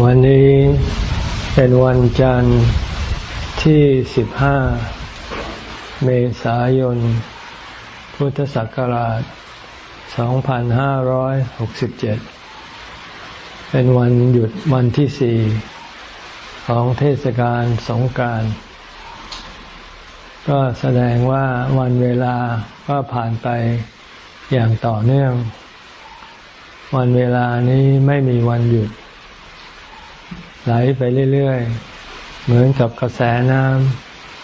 วันนี้เป็นวันจันทร์ที่ 15 เมษายน พุทธศักราช 2567 เป็นวันหยุดวันที่สี่ของเทศกาลสงการ ก็แสดงว่าวันเวลาก็ผ่านไปอย่างต่อเนื่อง วันเวลานี้ไม่มีวันหยุด ไหลไปเรื่อยๆ เหมือนกับกระแสน้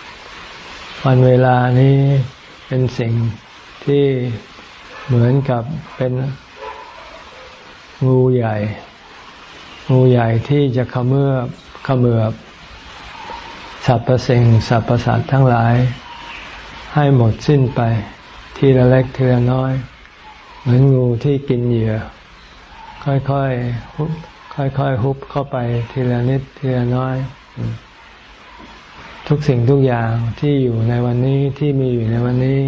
ำวันเวลานี้เป็นสิ่งที่เหมือนกับเป็นงูใหญ่ งูใหญ่ที่จะขมือบขมือบสรรพสิ่งสรรพสัตว์ทั้งหลาย ให้หมดสิ้นไป ทีละเล็กทีละน้อย เหมือนงูที่กินเหยื่อ ค่อยๆ ค่อยๆ ฮุบเข้าไปทีละนิดทีละน้อย ทุกสิ่งทุกอย่างที่อยู่ในวันนี้ที่มีอยู่ในวันนี้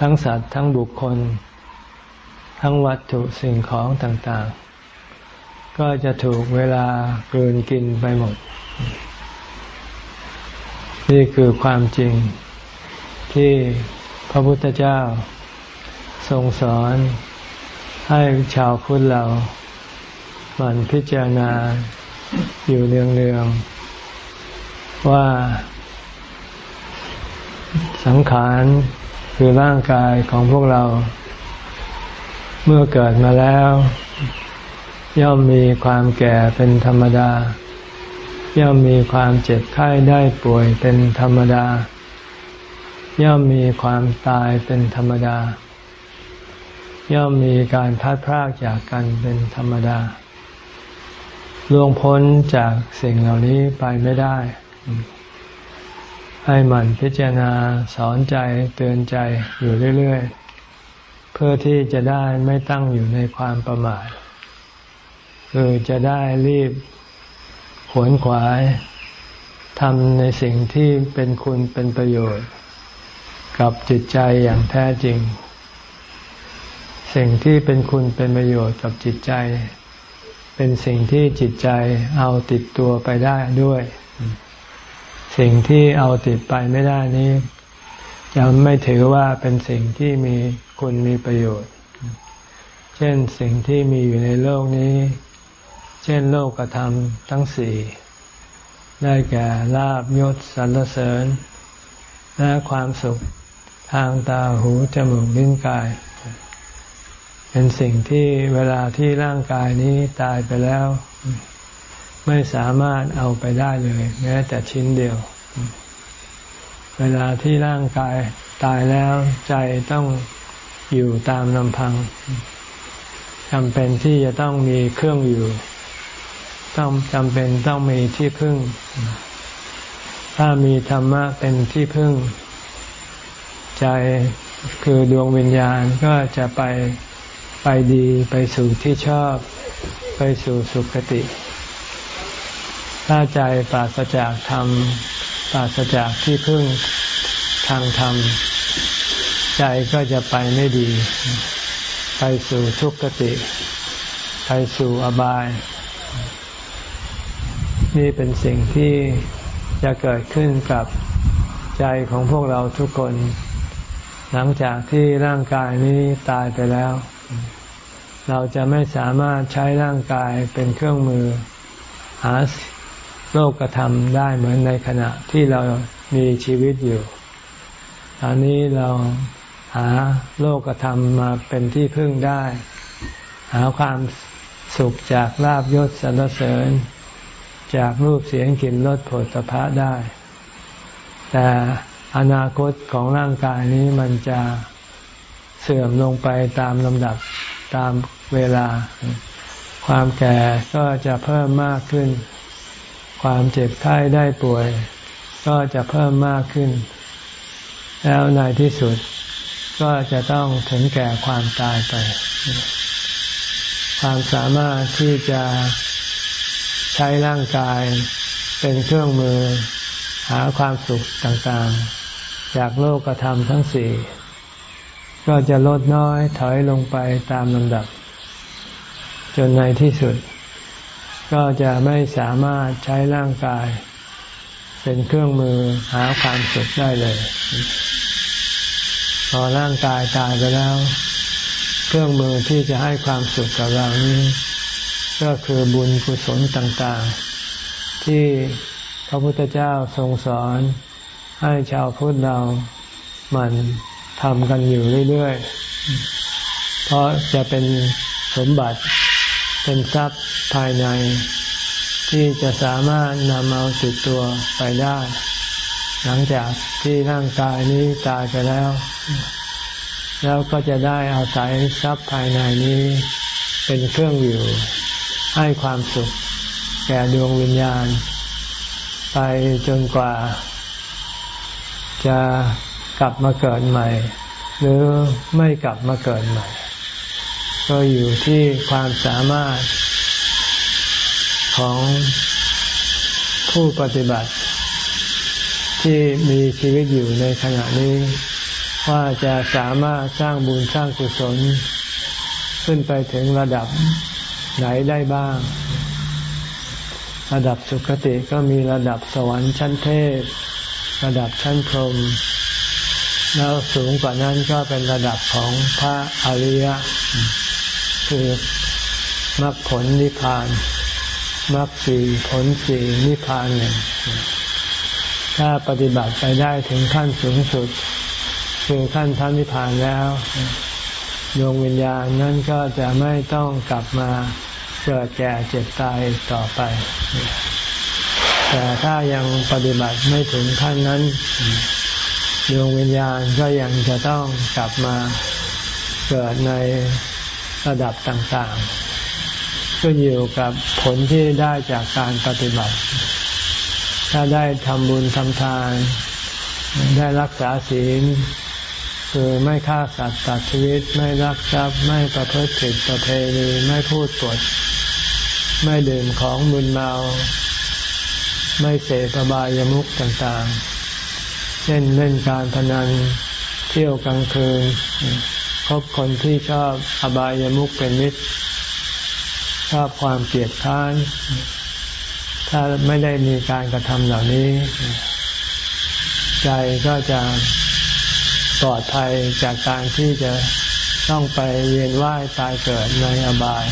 ทั้งสัตว์ทั้งบุคคล ทั้งวัตถุสิ่งของต่างๆ ก็จะถูกเวลากลืนกินไปหมด นี่คือความจริงที่พระพุทธเจ้าทรงสอนให้ชาวพุทธเรา มันพิจารณาอยู่เนืองๆว่าสังขารคือร่างกายของพวกเรา เมื่อเกิดมาแล้ว ย่อมมีความแก่เป็นธรรมดา ย่อมมีความเจ็บไข้ได้ป่วยเป็นธรรมดา ย่อมมีความตายเป็นธรรมดา ย่อมมีการพัดพรากจากกันเป็นธรรมดา ล่วงพ้นจากสิ่งเหล่านี้ไปไม่ได้ ให้มันพิจารณาสอนใจเตือนใจอยู่เรื่อย ๆ เพื่อที่จะได้ไม่ตั้งอยู่ในความประมาทคือจะได้รีบขวนขวายทำในสิ่งที่เป็นคุณเป็นประโยชน์ กับจิตใจอย่างแท้จริง สิ่งที่เป็นคุณเป็นประโยชน์กับจิตใจ เป็นสิ่งที่จิตใจเอาติดตัวไปได้ด้วย สิ่งที่เอาติดไปไม่ได้นี้จะไม่ถือว่าเป็นสิ่งที่มีคุณมีประโยชน์ เช่นสิ่งที่มีอยู่ในโลกนี้ เช่นโลกธรรมทั้งสี่ ได้แก่ลาบยศสรรเสริญ และความสุขทางตาหูจมูกลิ้นกาย เป็นสิ่งที่เวลาที่ร่างกายนี้ตายไปแล้ว ไม่สามารถเอาไปได้เลย แม้แต่ชิ้นเดียว เวลาที่ร่างกายตายแล้วใจต้องอยู่ตามลำพังจำเป็นที่จะต้องมีเครื่องอยู่ ต้องจำเป็นต้องมีที่พึ่ง ถ้ามีธรรมะเป็นที่พึ่ง ใจคือดวงวิญญาณก็จะไป ไปดีไปสู่ที่ชอบ ไปสู่สุคติ ถ้าใจปราศจากธรรมปราศจากที่พึ่งทางธรรม ใจก็จะไปไม่ดี ไปสู่ทุกขติ ไปสู่อบาย นี่เป็นสิ่งที่จะเกิดขึ้นกับใจของพวกเราทุกคน หลังจากที่ร่างกายนี้ตายไปแล้ว เราจะไม่สามารถใช้ร่างกายเป็นเครื่องมือหาโลกธรรมได้เหมือนในขณะที่เรามีชีวิตอยู่ ตอนนี้เราหาโลกธรรมมาเป็นที่พึ่งได้ หาความสุขจากลาบยศสรรเสริญ จากรูปเสียงกลิ่นรสผลสะพะได้ แต่อนาคตของร่างกายนี้มันจะเสื่อมลงไปตามลำดับตาม เวลา ความแก่ก็จะเพิ่มมากขึ้น ความเจ็บไข้ได้ป่วย ก็จะเพิ่มมากขึ้น แล้วในที่สุดก็จะต้องถึงแก่ความตายไป ความสามารถที่จะใช้ร่างกายเป็นเครื่องมือหาความสุขต่างๆ จากโลกธรรมทั้งสี่ ก็จะลดน้อยถอยลงไปตามลำดับ จนในที่สุด ก็จะไม่สามารถใช้ร่างกาย เป็นเครื่องมือหาความสุขได้เลย พอร่างกายตายไปแล้ว เครื่องมือที่จะให้ความสุขกับเรานี้ ก็คือบุญกุศลต่างๆ ที่พระพุทธเจ้าทรงสอนให้ชาวพุทธเรามันทำกันอยู่เรื่อยๆ เพราะจะเป็นสมบัติ เป็นทรัพย์ภายใน ที่จะสามารถนำเอาติดตัวไปได้ หลังจากที่ร่างกายนี้ตายไปแล้ว แล้วก็จะได้อาศัยทรัพย์ภายในนี้เป็นเครื่องอยู่ ให้ความสุข แก่ดวงวิญญาณ ไปจนกว่า จะกลับมาเกิดใหม่ หรือไม่กลับมาเกิดใหม่ ก็อยู่ที่ความสามารถของผู้ปฏิบัติ ที่มีชีวิตอยู่ในขณะนี้ ว่าจะสามารถสร้างบุญสร้างกุศล ขึ้นไปถึงระดับไหนได้บ้าง ระดับสุคติก็มีระดับสวรรค์ชั้นเทพ ระดับชั้นพรหมแล้วสูงกว่านั้นก็เป็นระดับของพระอริยะ คือมรรคผลนิพพานมรรคสี่ผลสี่นิพพานหนึ่งถ้าปฏิบัติไปได้ถึงขั้นสูงสุด คือขั้นพระนิพพานแล้วดวงวิญญาณนั้นก็จะไม่ต้องกลับมาเกิดแก่เจ็บตายต่อไป แต่ถ้ายังปฏิบัติไม่ถึงขั้นนั้นดวงวิญญาณก็ยังจะต้องกลับมาเกิดใน ระดับต่างๆขึ้นอยู่กับผลที่ได้จากการปฏิบัติ ถ้าได้ทำบุญทำทาน ได้รักษาศีล คือไม่ฆ่าสัตว์ตัดชีวิต ไม่รักทรัพย์ไม่ประพฤติผิดประเพณีไม่พูดปด ไม่ดื่มของมึนเมา ไม่เสพบายามุขต่างๆ เช่นเล่นการพนันเที่ยวกลางคืน คบคนที่ชอบอบายามุขเป็นมิตร ชอบความเกลียดค้าน ถ้าไม่ได้มีการกระทำเหล่านี้ ใจก็จะปลอดภัยจากการที่จะต้องไปเวียนว่ายตายเกิดในอบาย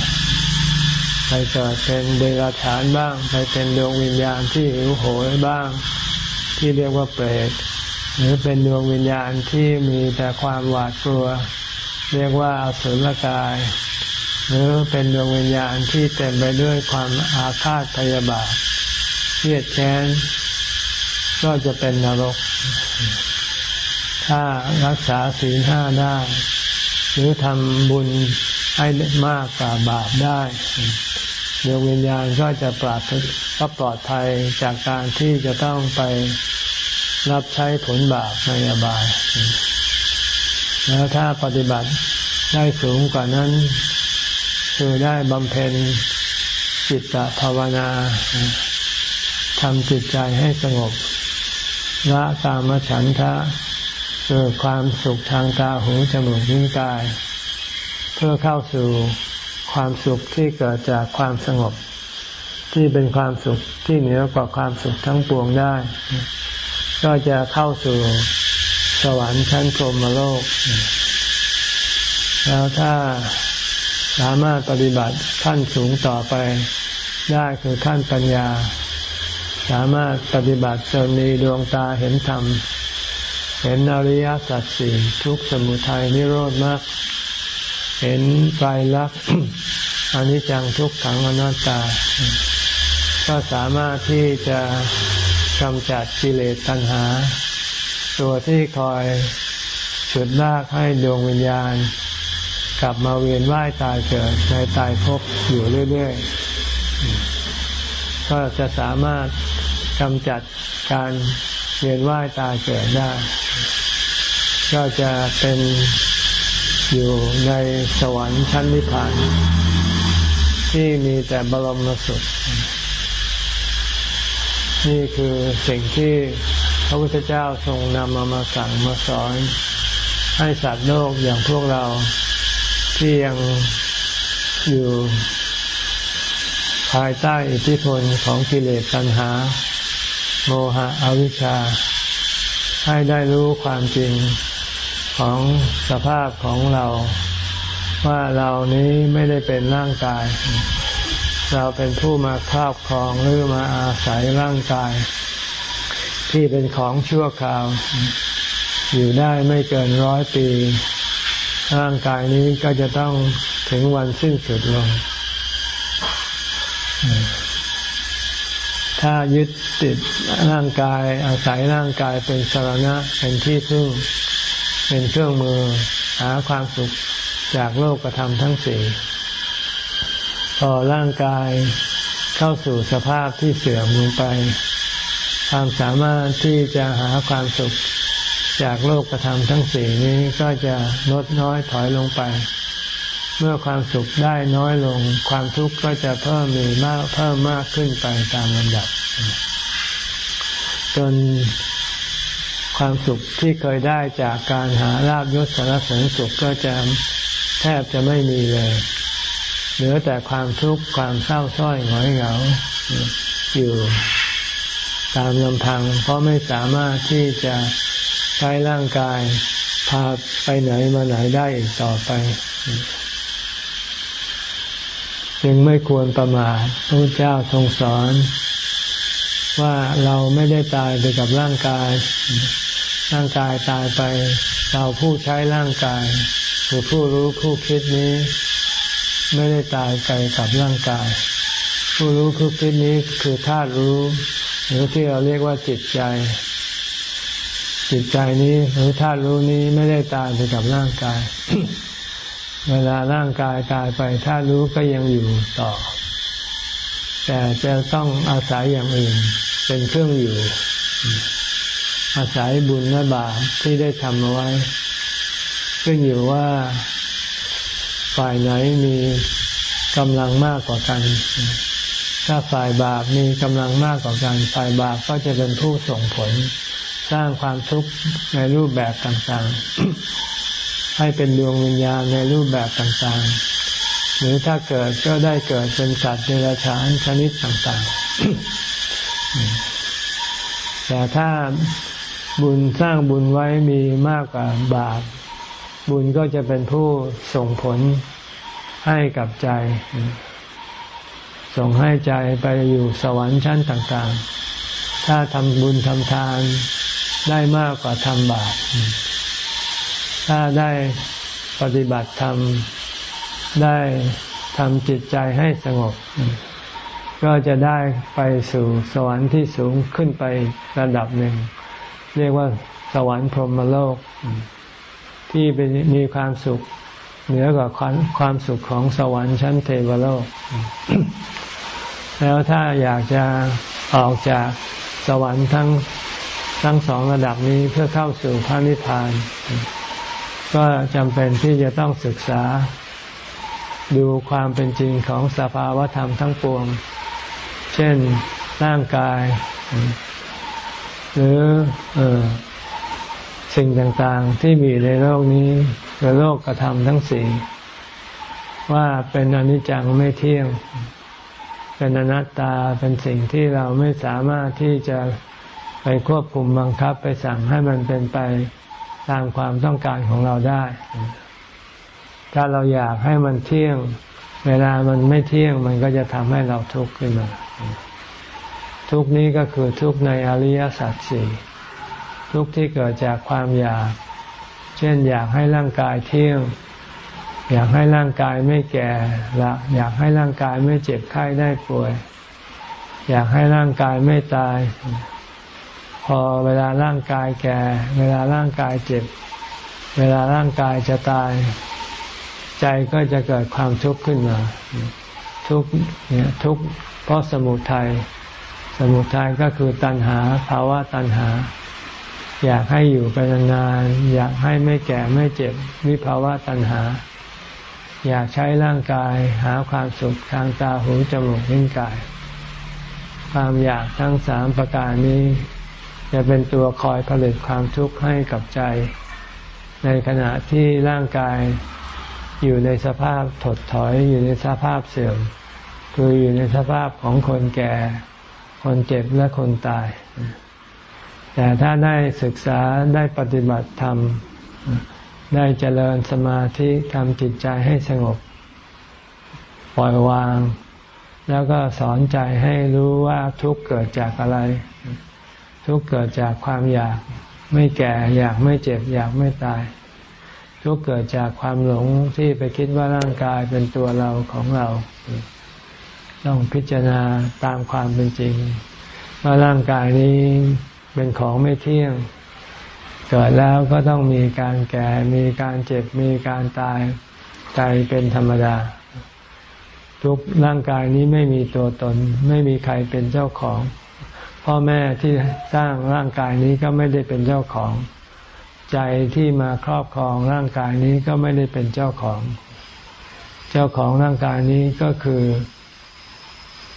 ไปเกิดเป็นเดรัจฉานบ้าง ไปเป็นดวงวิญญาณที่หิวโหยบ้าง ที่เรียกว่าเปรต หรือเป็นดวงวิญญาณที่มีแต่ความหวาดกลัว เรียกว่าอสุรกาย หรือเป็นดวงวิญญาณที่เต็มไปด้วยความอาฆาตพยาบาทเครียดแค้นก็จะเป็นนรก ถ้ารักษาศีลห้าได้ หรือทำบุญให้มากกว่าบาปได้ดวงวิญญาณก็จะปลอดก็ปลอดภัยจากการที่จะต้องไปรับใช้ผลบาปในอบาย แล้วถ้าปฏิบัติได้สูงกว่านั้น คือได้บำเพ็ญจิตตภาวนาทำจิตใจให้สงบละกามฉันทะเกิดความสุขทางตาหูจมูกนิ้วกาย เพื่อเข้าสู่ความสุขที่เกิดจากความสงบ ที่เป็นความสุขที่เหนือกว่าความสุขทั้งปวงได้ ก็จะเข้าสู่ สวรรค์ชั้นพรหมโลก แล้วถ้าสามารถปฏิบัติขั้นสูงต่อไปได้คือขั้นปัญญา สามารถปฏิบัติจนมีดวงตาเห็นธรรม เห็นอริยสัจสี่ทุกสมุทัยนิโรธมาก เห็นไตรลักษณ์อนิจจังทุกขังอนัตตา ก็สามารถที่จะกำจัดกิเลสตัณหา ตัวที่คอยฉุดลากให้ดวงวิญญาณ กลับมาเวียนว่ายตายเกิดในตายภพอยู่เรื่อยๆ ก็จะสามารถกำจัดการเวียนว่ายตายเกิดได้ ก็จะเป็นอยู่ในสวรรค์ชั้นนิพพาน ที่มีแต่บรมสุข นี่คือสิ่งที่ พระพุทธเจ้าทรงนำมามาสั่งมาสอน ให้สัตว์โลกอย่างพวกเราที่ยังอยู่ภายใต้อิทธิพลของกิเลสตัณหา โมหะอวิชชา ให้ได้รู้ความจริงของสภาพของเรา ว่าเรานี้ไม่ได้เป็นร่างกาย เราเป็นผู้มาครอบครองหรือมาอาศัยร่างกาย ที่เป็นของชั่วคราว อยู่ได้ไม่เกินร้อยปี ร่างกายนี้ก็จะต้องถึงวันสิ้นสุดลง ถ้ายึดติดร่างกายอาศัยร่างกายเป็นสารณะเป็นที่พึ่ง เป็นเครื่องมือหาความสุขจากโลกธรรมทั้งสี่พอร่างกายเข้าสู่สภาพที่เสื่อมลงไป ความสามารถที่จะหาความสุขจากโลกธรรมทั้งสี่นี้ก็จะลดน้อยถอยลงไป เมื่อความสุขได้น้อยลง ความทุกข์ก็จะเพิ่มมีมากเพิ่มมากขึ้นไปตามลำดับ จนความสุขที่เคยได้จากการหาลาบยศสารเสริญสุขก็จะแทบจะไม่มีเลย เหลือแต่ความทุกข์ความเศร้าส้อยหงอยเหงาอยู่ ตามลำพัง เพราะไม่สามารถที่จะใช้ร่างกายพาไปไหนมาไหนได้อีกต่อไป จึงไม่ควรประมาทพระเจ้าทรงสอน ว่าเราไม่ได้ตายไปกับร่างกาย ร่างกายตายไป เราผู้ใช้ร่างกายคือผู้รู้ผู้คิดนี้ ไม่ได้ตายไปกับร่างกาย ผู้รู้ผู้คิดนี้คือธาตุรู้ หรือที่เราเรียกว่าจิตใจ จิตใจนี้หรือธาตุรู้นี้ไม่ได้ตายไปกับร่างกาย เวลาร่างกายตายไปถ้ารู้ก็ยังอยู่ต่อ แต่จะต้องอาศัยอย่างอื่น เป็นเครื่องอยู่ อาศัยบุญและบาปที่ได้ทำเอาไว้ขึ้นอยู่ว่าฝ่ายไหนมีกำลังมากกว่ากัน ถ้าฝ่ายบาปมีกำลังมากกว่ากันฝ่ายบาปก็จะเป็นผู้ส่งผล สร้างความทุกข์ในรูปแบบต่างๆ ให้เป็นดวงวิญญาณในรูปแบบต่างๆ หรือถ้าเกิดก็ได้เกิดเป็นสัตว์เดรัจฉานชนิดต่างๆ แต่ถ้าบุญสร้างบุญไว้มีมากกว่าบาป บุญก็จะเป็นผู้ส่งผลให้กับใจ ส่งให้ใจไปอยู่สวรรค์ชั้นต่างๆ ถ้าทำบุญทำทานได้มากกว่าทำบาป ถ้าได้ปฏิบัติธรรมได้ทำจิตใจให้สงบ ก็จะได้ไปสู่สวรรค์ที่สูงขึ้นไประดับหนึ่ง เรียกว่าสวรรค์พรหมโลก ที่เป็นมีความสุขเหนือกว่าความสุขของสวรรค์ชั้นเทวโลก แล้วถ้าอยากจะออกจากสวรรค์ทั้งทั้งสองระดับนี้เพื่อเข้าสู่พระนิพพาน ก็จำเป็นที่จะต้องศึกษา ดูความเป็นจริงของสภาวธรรมทั้งปวง เช่นร่างกาย หรืออสิ่งต่างๆที่มีในโลกนี้หรือโลกกระทำทั้งสี่ว่าเป็นอนิจจังไม่เที่ยง เป็นอนัตตาเป็นสิ่งที่เราไม่สามารถที่จะไปควบคุมบังคับไปสั่งให้มันเป็นไปตามความต้องการของเราได้ ถ้าเราอยากให้มันเที่ยง เวลามันไม่เที่ยงมันก็จะทำให้เราทุกข์ขึ้นมา ทุกนี้ก็คือทุกในอริยสัจสี่ทุกที่เกิดจากความอยาก เช่นอยากให้ร่างกายเที่ยง อยากให้ร่างกายไม่แก่ละอยากให้ร่างกายไม่เจ็บไข้ได้ป่วย อยากให้ร่างกายไม่ตาย พอเวลาร่างกายแก่ เวลาร่างกายเจ็บ เวลาร่างกายจะตาย ใจก็จะเกิดความทุกข์ขึ้นมา ทุกเนี่ยทุกเพราะสมุทัยสมุทัยก็คือตัณหาภาวะตัณหา อยากให้อยู่ไปนานๆอยากให้ไม่แก่ไม่เจ็บวิภาวะตัณหา อยากใช้ร่างกายหาความสุขทางตาหูจมูกลิ้นกาย ความอยากทั้งสามประการนี้ จะเป็นตัวคอยผลิตความทุกข์ให้กับใจ ในขณะที่ร่างกายอยู่ในสภาพถดถอยอยู่ในสภาพเสื่อม คืออยู่ในสภาพของคนแก่ คนเจ็บและคนตาย แต่ถ้าได้ศึกษาได้ปฏิบัติธรรม ได้เจริญสมาธิทำจิตใจให้สงบ ปล่อยวาง แล้วก็สอนใจให้รู้ว่าทุกข์เกิดจากอะไร ทุกข์เกิดจากความอยาก ไม่แก่อยากไม่เจ็บ อยากไม่ตาย ทุกข์เกิดจากความหลงที่ไปคิดว่าร่างกายเป็นตัวเราของเรา ต้องพิจารณาตามความเป็นจริง ว่าร่างกายนี้เป็นของไม่เที่ยง เกิดแล้วก็ต้องมีการแก่ มีการเจ็บ มีการตายใจเป็นธรรมดา ทุกร่างกายนี้ไม่มีตัวตน ไม่มีใครเป็นเจ้าของ พ่อแม่ที่สร้างร่างกายนี้ก็ไม่ได้เป็นเจ้าของ ใจที่มาครอบครองร่างกายนี้ก็ไม่ได้เป็นเจ้าของ เจ้าของร่างกายนี้ก็คือ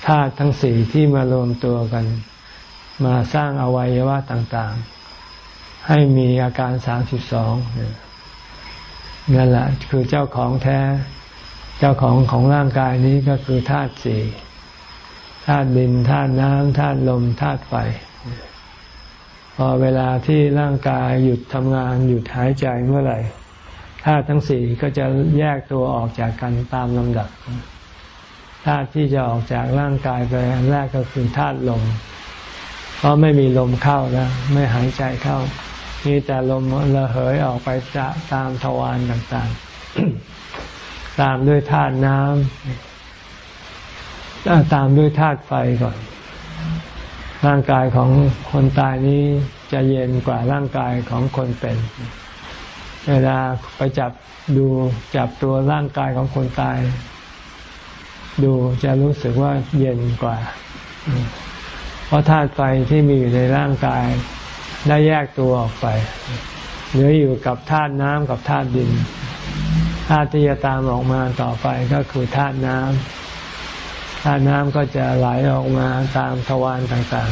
ธาตุทั้งสี่ที่มารวมตัวกัน มาสร้างอวัยวะต่างๆ ให้มีอาการสามสิบสองนั่นแหละคือเจ้าของแท้ เจ้าของของร่างกายนี้ก็คือธาตุสี่ธาตุดินธาตุน้ำธาตุลมธาตุไฟพอเวลาที่ร่างกายหยุดทำงานหยุดหายใจเมื่อไหร่ธาตุทั้งสี่ก็จะแยกตัวออกจากกันตามลำดับธาตุที่จะออกจากร่างกายไปอันแรกก็คือธาตุลม เพราะไม่มีลมเข้าแล้วไม่หายใจเข้า มีแต่ลมระเหยออกไปจะตามทวารต่างๆ ตามด้วยธาตุน้ำตามด้วยธาตุไฟก่อน ร่างกายของคนตายนี้จะเย็นกว่าร่างกายของคนเป็น เวลาไปจับดูจับตัวร่างกายของคนตาย ดูจะรู้สึกว่าเย็นกว่า เพราะธาตุไฟที่มีอยู่ในร่างกาย ได้แยกตัวออกไป เหลืออยู่กับธาตุน้ำกับธาตุดิน ธาตุที่จะตามออกมาต่อไปก็คือธาตุน้ำธาตุน้ำก็จะไหลออกมาตามทวารต่าง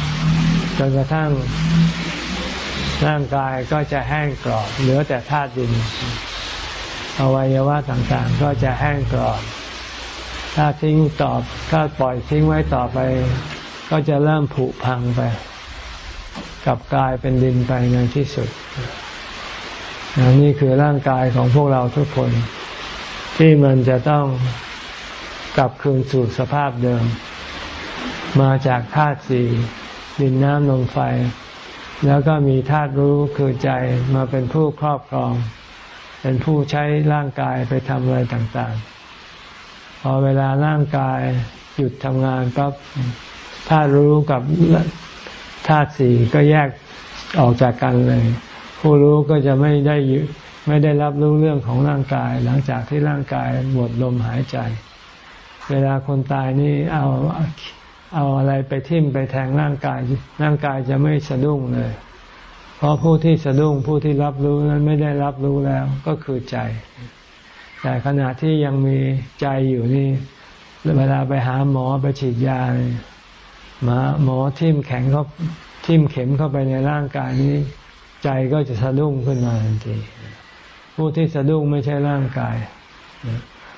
ๆ จนกระทั่งร่างกายก็จะแห้งกรอบ เหลือแต่ธาตุดิน อวัยวะต่างๆ ก็จะแห้งกรอบ ถ้าทิ้งตอบถ้าปล่อยทิ้งไว้ต่อไป ก็จะเริ่มผุพังไป กลับกลายเป็นดินไปในที่สุด นี่คือร่างกายของพวกเราทุกคน ที่มันจะต้องกลับคืนสู่สภาพเดิม มาจากธาตุสี่ดินน้ำลมไฟ แล้วก็มีธาตุรู้คือใจมาเป็นผู้ครอบครอง เป็นผู้ใช้ร่างกายไปทำอะไรต่างๆ พอเวลาร่างกายหยุดทำงานปั๊บธาตุรู้กับ ธาตุสี่ก็แยกออกจากกันเลย ผู้รู้ก็จะไม่ได้ไม่ได้รับรู้เรื่องของร่างกาย หลังจากที่ร่างกายหมดลมหายใจ เวลาคนตายนี่เอาเอาอะไรไปทิ่มไปแทงร่างกาย ร่างกายจะไม่สะดุ้งเลย เพราะผู้ที่สะดุ้งผู้ที่รับรู้นั้นไม่ได้รับรู้แล้วก็คือใจ แต่ขณะที่ยังมีใจอยู่นี่เวลาไปหาหมอไปฉีดยา หมาหมอทิ่มแข็งเขาทิ่มเข็มเข้าไปในร่างกายนี้ ใจก็จะสะดุ้งขึ้นมาทันที ผู้ที่สะดุ้งไม่ใช่ร่างกาย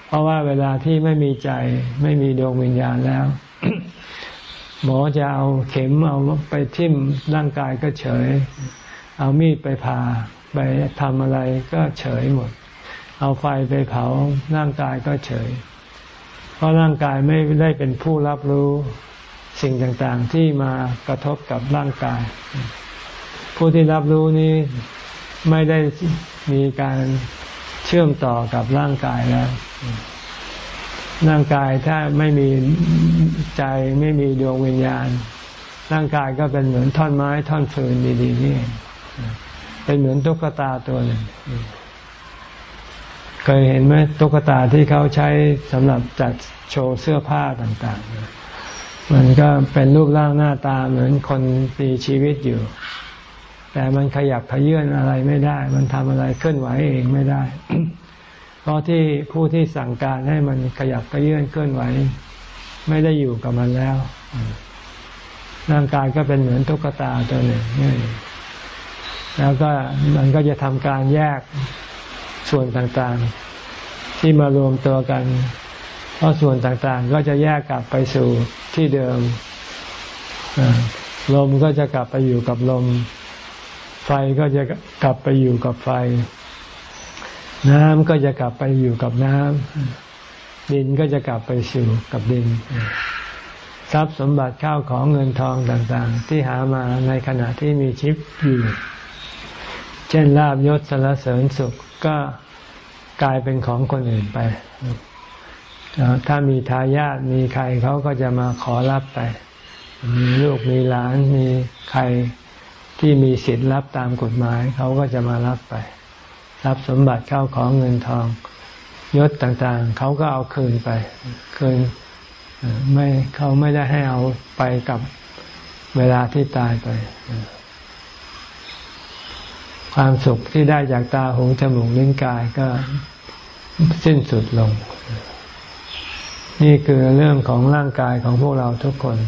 เพราะว่าเวลาที่ไม่มีใจไม่มีดวงวิญญาณแล้ว หมอจะเอาเข็มเอาไปทิ่มร่างกายก็เฉย เอามีดไปผ่าไปทำอะไรก็เฉยหมด เอาไฟไปเผาร่างกายก็เฉย เพราะร่างกายไม่ได้เป็นผู้รับรู้ สิ่งต่างๆที่มากระทบกับร่างกาย ผู้ที่รับรู้นี้ไม่ได้มีการเชื่อมต่อกับร่างกายแล้ว ร่างกายถ้าไม่มีใจไม่มีดวงวิญญาณ ร่างกายก็เป็นเหมือนท่อนไม้ท่อนฟืนดีๆนี่เป็นเหมือนตุ๊กตาตัวหนึ่งเคยเห็นไหมตุ๊กตาที่เขาใช้สำหรับจัดโชว์เสื้อผ้าต่าง ๆ มันก็เป็นรูปร่างหน้าตาเหมือนคนมีชีวิตอยู่ แต่มันขยับขยื่นอะไรไม่ได้ มันทำอะไรเคลื่อนไหวเองไม่ได้ เพราะที่ผู้ที่สั่งการให้มันขยับขยื่นเคลื่อนไหว ไม่ได้อยู่กับมันแล้ว ร่างกายก็เป็นเหมือนตุ๊กตาตัวหนึ่งแล้วก็มันก็จะทำการแยกส่วนต่างๆ ที่มารวมตัวกันทราะส่วนต่างๆ ก็จะแยกกลับไปสู่ ที่เดิมลมก็จะกลับไปอยู่กับลม ไฟก็จะกลับไปอยู่กับไฟ น้ำก็จะกลับไปอยู่กับน้ำดินก็จะกลับไปสู่กับดิน ทรัพย์สมบัติข้าวของเงินทองต่างๆ ที่หามาในขณะที่มีชีวิตอยู่ เช่นลาบยศสารเสริญสุขก็กลายเป็นของคนอื่นไป ถ้ามีทายาทมีใครเขาก็จะมาขอรับไป มีลูกมีหลานมีใครที่มีสิทธิ์รับตามกฎหมายเขาก็จะมารับไป รับสมบัติเข้าของเงินทองยศต่างๆ เขาก็เอาคืนไป คืนไม่เขาไม่ได้ให้เอาไปกับเวลาที่ตายไป ความสุขที่ได้จากตาหูจมูกลิ้นกายก็สิ้นสุดลง นี่คือเรื่องของร่างกายของพวกเราทุกคน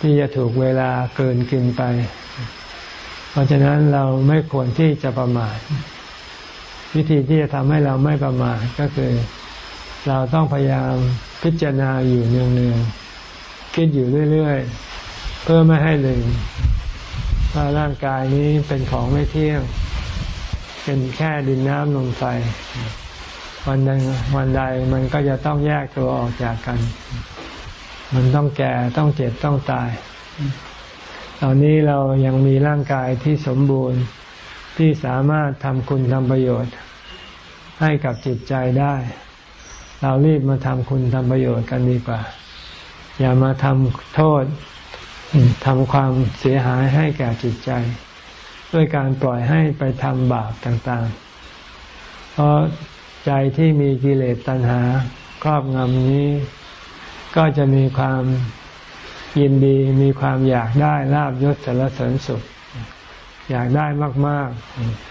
ที่จะถูกเวลาเกินกินไป เพราะฉะนั้นเราไม่ควรที่จะประมาทวิธีที่จะทำให้เราไม่ประมาทก็คือ เราต้องพยายามพิจารณาอยู่เนืองๆคิดอยู่เรื่อยๆ เพื่อไม่ให้ลืมว่าร่างกายนี้เป็นของไม่เที่ยง เป็นแค่ดินน้ำลมไฟ วันหนึ่งวันใดมันก็จะต้องแยกตัวออกจากกัน มันต้องแก่ต้องเจ็บต้องตาย ตอนนี้เรายังมีร่างกายที่สมบูรณ์ที่สามารถทำคุณทำประโยชน์ ให้กับจิตใจได้ เรารีบมาทำคุณทำประโยชน์กันดีกว่า อย่ามาทำโทษทำความเสียหายให้แก่จิตใจ ด้วยการปล่อยให้ไปทำบาปต่างๆ เพราะ ใจที่มีกิเลสตัณหา ครอบงำนี้ ก็จะมีความยินดีมีความอยากได้ลาบยศสารเสริญสุข อยากได้มาก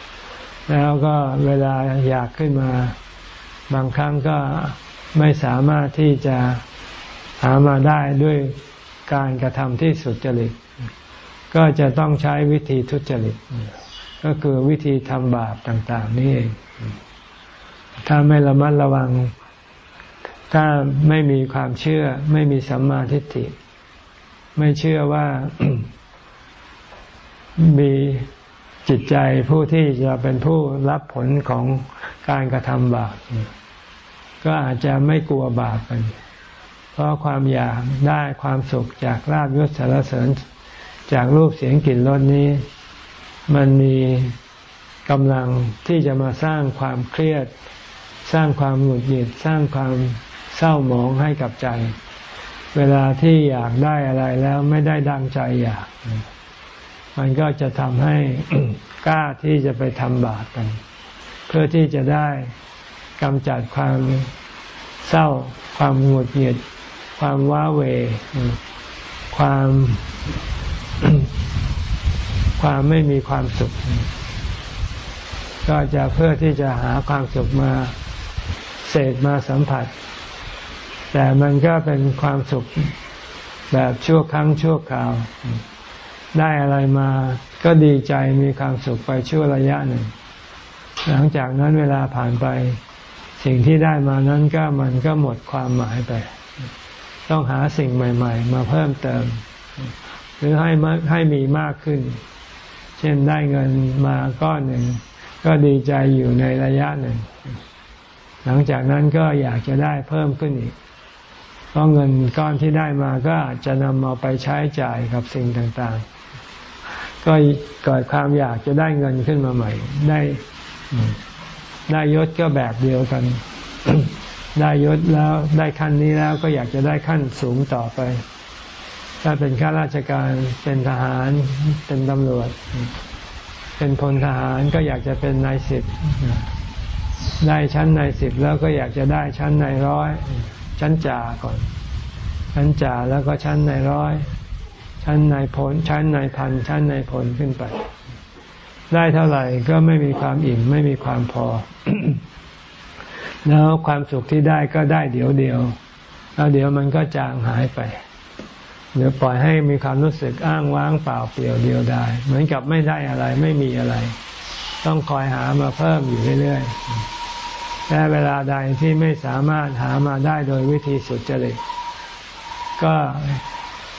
ๆ แล้วก็เวลาอยากขึ้นมา บางครั้งก็ไม่สามารถที่จะหามาได้ด้วยการกระทำที่สุจริต ก็จะต้องใช้วิธีทุจริต ก็คือวิธีทำบาปต่าง ๆ นี่เอง ถ้าไม่ระมัดระวัง ถ้าไม่มีความเชื่อ ไม่มีสัมมาทิฏฐิ ไม่เชื่อว่ามีจิตใจผู้ที่จะเป็นผู้รับผลของการกระทำบาปก็อาจจะไม่กลัวบาปกันเพราะความอยากได้ความสุขจากลาบยศสารเสริญ จากรูปเสียงกลิ่นรสนี้ มันมีกำลังที่จะมาสร้างความเครียด สร้างความหงุดหงิดสร้างความเศร้าหมองให้กับใจ เวลาที่อยากได้อะไรแล้วไม่ได้ดังใจอยาก มันก็จะทำให้กล้าที่จะไปทำบาปกัน เพื่อที่จะได้กำจัดความเศร้า ความหงุดหงิด ความว้าเหวความความไม่มีความสุข ก็จะเพื่อที่จะหาความสุขมา เสกมาสัมผัส แต่มันก็เป็นความสุขแบบชั่วครั้งชั่วคราว ได้อะไรมาก็ดีใจมีความสุขไปชั่วระยะหนึ่ง หลังจากนั้นเวลาผ่านไป สิ่งที่ได้มานั้นก็มันก็หมดความหมายไป ต้องหาสิ่งใหม่ ๆ มาเพิ่มเติม หรือให้ให้มีมากขึ้น เช่นได้เงินมาก้อนหนึ่ง ก็ดีใจอยู่ในระยะหนึ่ง หลังจากนั้นก็อยากจะได้เพิ่มขึ้นอีก เพราะเงินก้อนที่ได้มาก็อาจจะนำมาไปใช้จ่ายกับสิ่งต่างๆ ก็เกิดความอยากจะได้เงินขึ้นมาใหม่ ได้ได้ยศก็แบบเดียวกัน ได้ยศแล้วได้ขั้นนี้แล้วก็อยากจะได้ขั้นสูงต่อไป ถ้าเป็นข้าราชการเป็นทหารเป็นตำรวจ เป็นพลทหารก็อยากจะเป็นนายสิบ ได้ชั้นในสิบแล้วก็อยากจะได้ชั้นในร้อย ชั้นจ่าก่อน ชั้นจ่าแล้วก็ชั้นในร้อย ชั้นในผล ชั้นในพัน ชั้นในผลขึ้นไป ได้เท่าไหร่ก็ไม่มีความอิ่ม ไม่มีความพอ แล้วความสุขที่ได้ก็ได้เดี๋ยวเดียว แล้วเดี๋ยวมันก็จางหายไปเดี๋ยวปล่อยให้มีความรู้สึกอ้างว้างเปล่าเปลี่ยวเดียวได้เหมือนกับไม่ได้อะไรไม่มีอะไร ต้องคอยหามาเพิ่มอยู่เรื่อยๆ และเวลาใดที่ไม่สามารถหามาได้โดยวิธีสุจริต ก็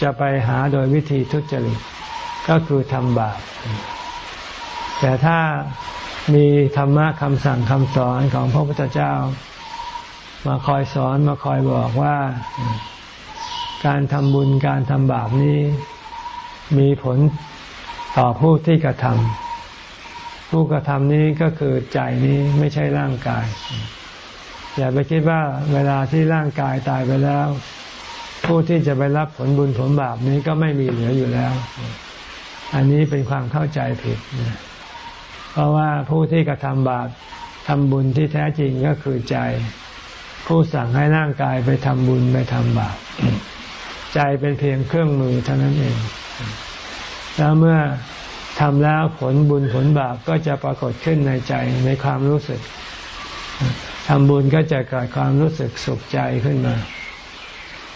จะไปหาโดยวิธีทุจริต ก็คือทำบาป แต่ถ้ามีธรรมะคำสั่งคำสอนของพระพุทธเจ้า มาคอยสอนมาคอยบอกว่าการทำบุญการทำบาปนี้ มีผลต่อผู้ที่กระทำ ผู้กระทำนี้ก็คือใจนี้ไม่ใช่ร่างกาย อย่าไปคิดว่าเวลาที่ร่างกายตายไปแล้ว ผู้ที่จะไปรับผลบุญผลบาปนี้ก็ไม่มีเหลืออยู่แล้ว อันนี้เป็นความเข้าใจผิด เพราะว่าผู้ที่กระทำบาปทำบุญที่แท้จริงก็คือใจ ผู้สั่งให้ร่างกายไปทำบุญไปทำบาปใจเป็นเพียงเครื่องมือเท่านั้นเอง แล้วเมื่อ ทำแล้วผลบุญผลบาปก็จะปรากฏขึ้นในใจในความรู้สึกทำบุญก็จะเกิดความรู้สึกสุขใจขึ้นมา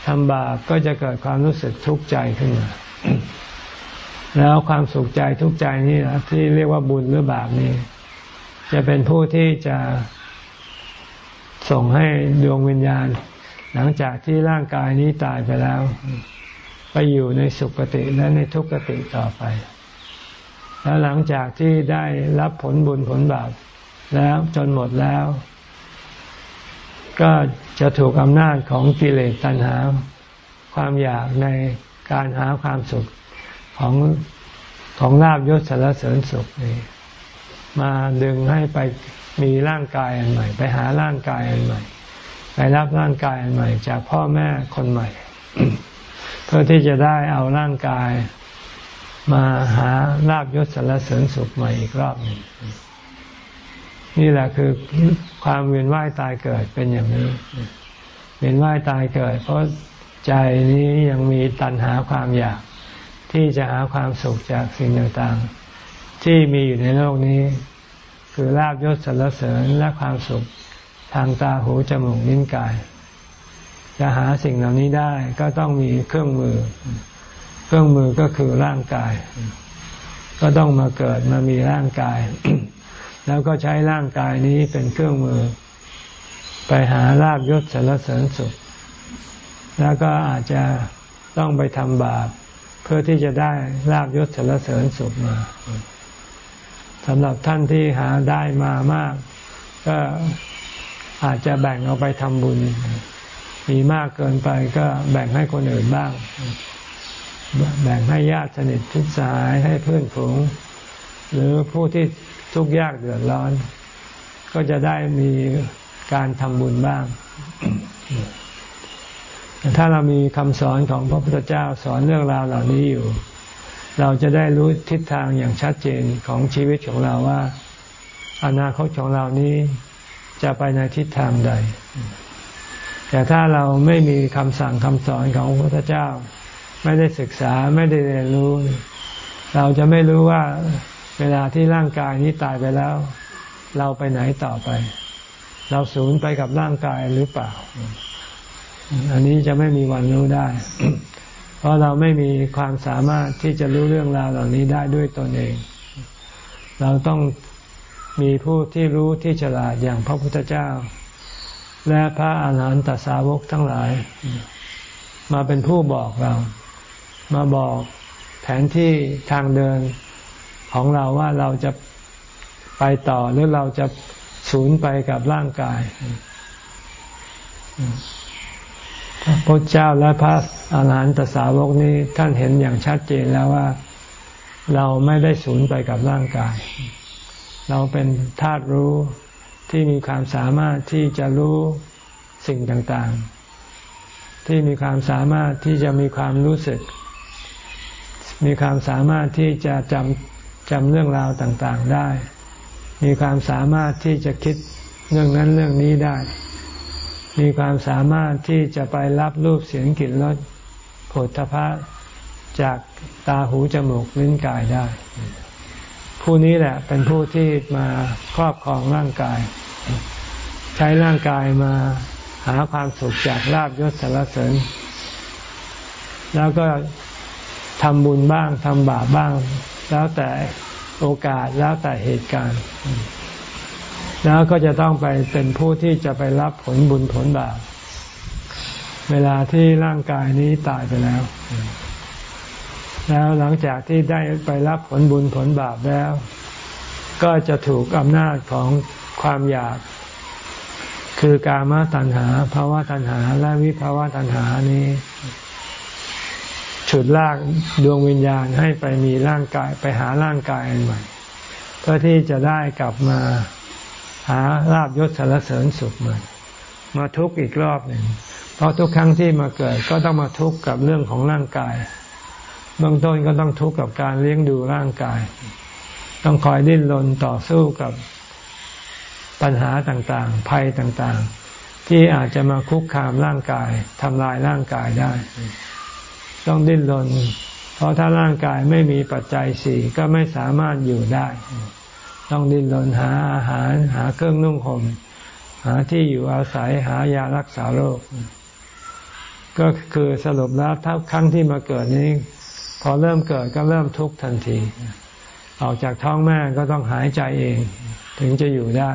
ทำบาปก็จะเกิดความรู้สึกทุกข์ใจขึ้นมา แล้วความสุขใจทุกข์ใจนี่นะที่เรียกว่าบุญหรือบาปนี่จะเป็นผู้ที่จะส่งให้ดวงวิญญาณ หลังจากที่ร่างกายนี้ตายไปแล้ว ไปอยู่ในสุคติและในทุกขติต่อไป แล้วหลังจากที่ได้รับผลบุญผลบาปแล้วจนหมดแล้ว ก็จะถูกอำนาจของกิเลสตัณหา ความอยากในการหาความสุขของของลาบยศสารเสริญสุขนี่มาดึงให้ไปมีร่างกายอันใหม่ ไปหาร่างกายอันใหม่ ไปรับร่างกายอันใหม่ จากพ่อแม่คนใหม่ เพื่อที่จะได้เอาร่างกาย มาหาลาบยศสารเสริญสุขใหม่อีกรอบหนึ่งนี่แหละคือความเวียนว่ายตายเกิดเป็นอย่างนี้ เวียนว่ายตายเกิด เพราะใจนี้ยังมีตัณหาความอยาก ที่จะหาความสุขจากสิ่งต่างๆ ที่มีอยู่ในโลกนี้ คือลาบยศสรรเสริญและความสุขทางตาหูจมูกลิ้นกาย จะหาสิ่งเหล่านี้ได้ก็ต้องมีเครื่องมือ รื่องมือก็คือร่างกาย ก็ต้องมาเกิดมามีร่างกาย แล้วก็ใช้ร่างกายนี้เป็นเครื่องมือ ไปหาลาบยศสารเสริญสุข แล้วก็อาจจะต้องไปทำบาปเพื่อที่จะได้ลาบยศสารเสริญสุขมาสำหรับท่านที่หาได้มามาก ก็อาจจะแบ่งเอาไปทำบุญ มีมากเกินไปก็แบ่งให้คนอื่นบ้าง แบ่งให้ญาติสนิททุกสายให้เพื่อนฝูง หรือผู้ที่ทุกข์ยากเดือดร้อน ก็จะได้มีการทำบุญบ้าง ถ้าเรามีคำสอนของพระพุทธเจ้าสอนเรื่องราวเหล่านี้อยู่ เราจะได้รู้ทิศทางอย่างชัดเจนของชีวิตของเราว่า อนาคตของเรานี้จะไปในทิศทางใด แต่ถ้าเราไม่มีคำสั่งคำสอนของพระพุทธเจ้า ไม่ได้ศึกษาไม่ได้เรียนรู้ เราจะไม่รู้ว่าเวลาที่ร่างกายนี้ตายไปแล้ว เราไปไหนต่อไป เราสูญไปกับร่างกายหรือเปล่า อันนี้จะไม่มีวันรู้ได้ เพราะเราไม่มีความสามารถที่จะรู้เรื่องราวเหล่านี้ได้ด้วยตนเอง เราต้องมีผู้ที่รู้ที่ฉลาดอย่างพระพุทธเจ้า และพระอาหารหันตสาวกทั้งหลาย มาเป็นผู้บอกเรา มาบอกแผนที่ทางเดินของเราว่าเราจะไปต่อหรือเราจะสูญไปกับร่างกายพระพุทธเจ้าและพระอาหารหันตสาวกนี้ท่านเห็นอย่างชัดเจนแล้วว่า เราไม่ได้สูญไปกับร่างกาย เราเป็นธาตุรู้ที่มีความสามารถที่จะรู้สิ่งต่างๆ ที่มีความสามารถที่จะมีความรู้สึก มีความสามารถที่จะจำจำเรื่องราวต่างๆได้ มีความสามารถที่จะคิดเรื่องนั้นเรื่องนี้ได้ มีความสามารถที่จะไปรับรูปเสียงกลิ่นรสผลทพะจากตาหูจมูกลิ้นกายได้ ผู้นี้แหละเป็นผู้ที่มาครอบครองร่างกาย ใช้ร่างกายมาหาความสุขจากลาบยศสารเสริญ แล้วก็ ทำบุญบ้างทำบาปบ้าง แล้วแต่โอกาสแล้วแต่เหตุการณ์ แล้วก็จะต้องไปเป็นผู้ที่จะไปรับผลบุญผลบาปเวลาที่ร่างกายนี้ตายไปแล้ว แล้วหลังจากที่ได้ไปรับผลบุญผลบาปแล้ว ก็จะถูกอำนาจของความอยาก คือกามตัณหาภาวะตัณหา และวิภาวะตัณหานี้ ฉุดลากดวงวิญญาณให้ไปมีร่างกายไปหาร่างกายอันใหม่เพื่อที่จะได้กลับมาหาลาบยศสารเสริญสุขใหม่มาทุกข์อีกรอบหนึ่งเพราะทุกครั้งที่มาเกิดก็ต้องมาทุกข์กับเรื่องของร่างกาย เบื้องต้นก็ต้องทุกข์กับการเลี้ยงดูร่างกาย ต้องคอยดิ้นรนต่อสู้กับปัญหาต่างๆ ภัยต่างๆ ที่อาจจะมาคุกคามร่างกายทำลายร่างกายได้ ต้องดิ้นรนเพราะถ้าร่างกายไม่มีปัจจัยสี่ก็ไม่สามารถอยู่ได้ ต้องดิ้นรนหาอาหารหาเครื่องนุ่งห่มหาที่อยู่อาศัยหายารักษาโรค ก็คือสรุปแล้วถ้าครั้งที่มาเกิดนี้ พอเริ่มเกิดก็เริ่มทุกข์ทันที ออกจากท้องแม่ก็ต้องหายใจเอง ถึงจะอยู่ได้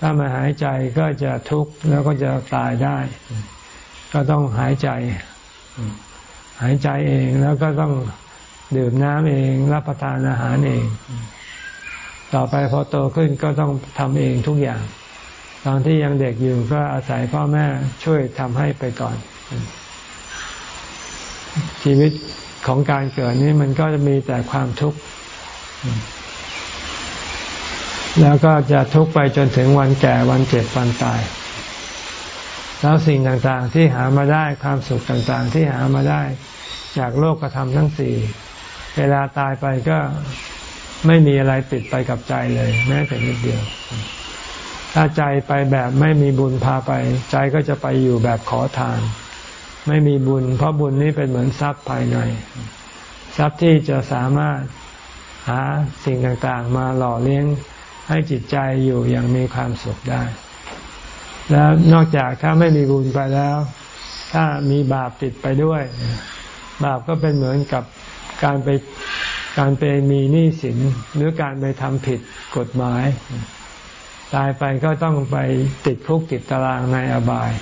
ถ้ามาหายใจก็จะทุกข์แล้วก็จะตายได้ ก็ต้องหายใจ หายใจเองแล้วก็ต้องดื่มน้ำเองรับประทานอาหารเอง ต่อไปพอโตขึ้นก็ต้องทำเองทุกอย่าง ตอนที่ยังเด็กอยู่ก็อาศัยพ่อแม่ช่วยทำให้ไปก่อน ชีวิตของการเกิดนี้มันก็จะมีแต่ความทุกข์แล้วก็จะทุกข์ไปจนถึงวันแก่วันเจ็บวันตาย แล้วสิ่งต่างๆที่หามาได้ความสุขต่างๆ ที่หามาได้ จากโลกกระทำทั้งสี่ เวลาตายไปก็ไม่มีอะไรติดไปกับใจเลย แม้แต่นิดเดียว ถ้าใจไปแบบไม่มีบุญพาไป ใจก็จะไปอยู่แบบขอทาน ไม่มีบุญ เพราะบุญนี้เป็นเหมือนทรัพย์ภายใน ทรัพย์ที่จะสามารถหาสิ่งต่างๆ มาหล่อเลี้ยงให้จิตใจอยู่อย่างมีความสุขได้ แล้วนอกจากถ้าไม่มีบุญไปแล้ว ถ้ามีบาปติดไปด้วย บาปก็เป็นเหมือนกับการไปการไปมีหนี้สินหรือการไปทำผิดกฎหมาย ตายไปก็ต้องไปติดคุกติดตารางในอบาย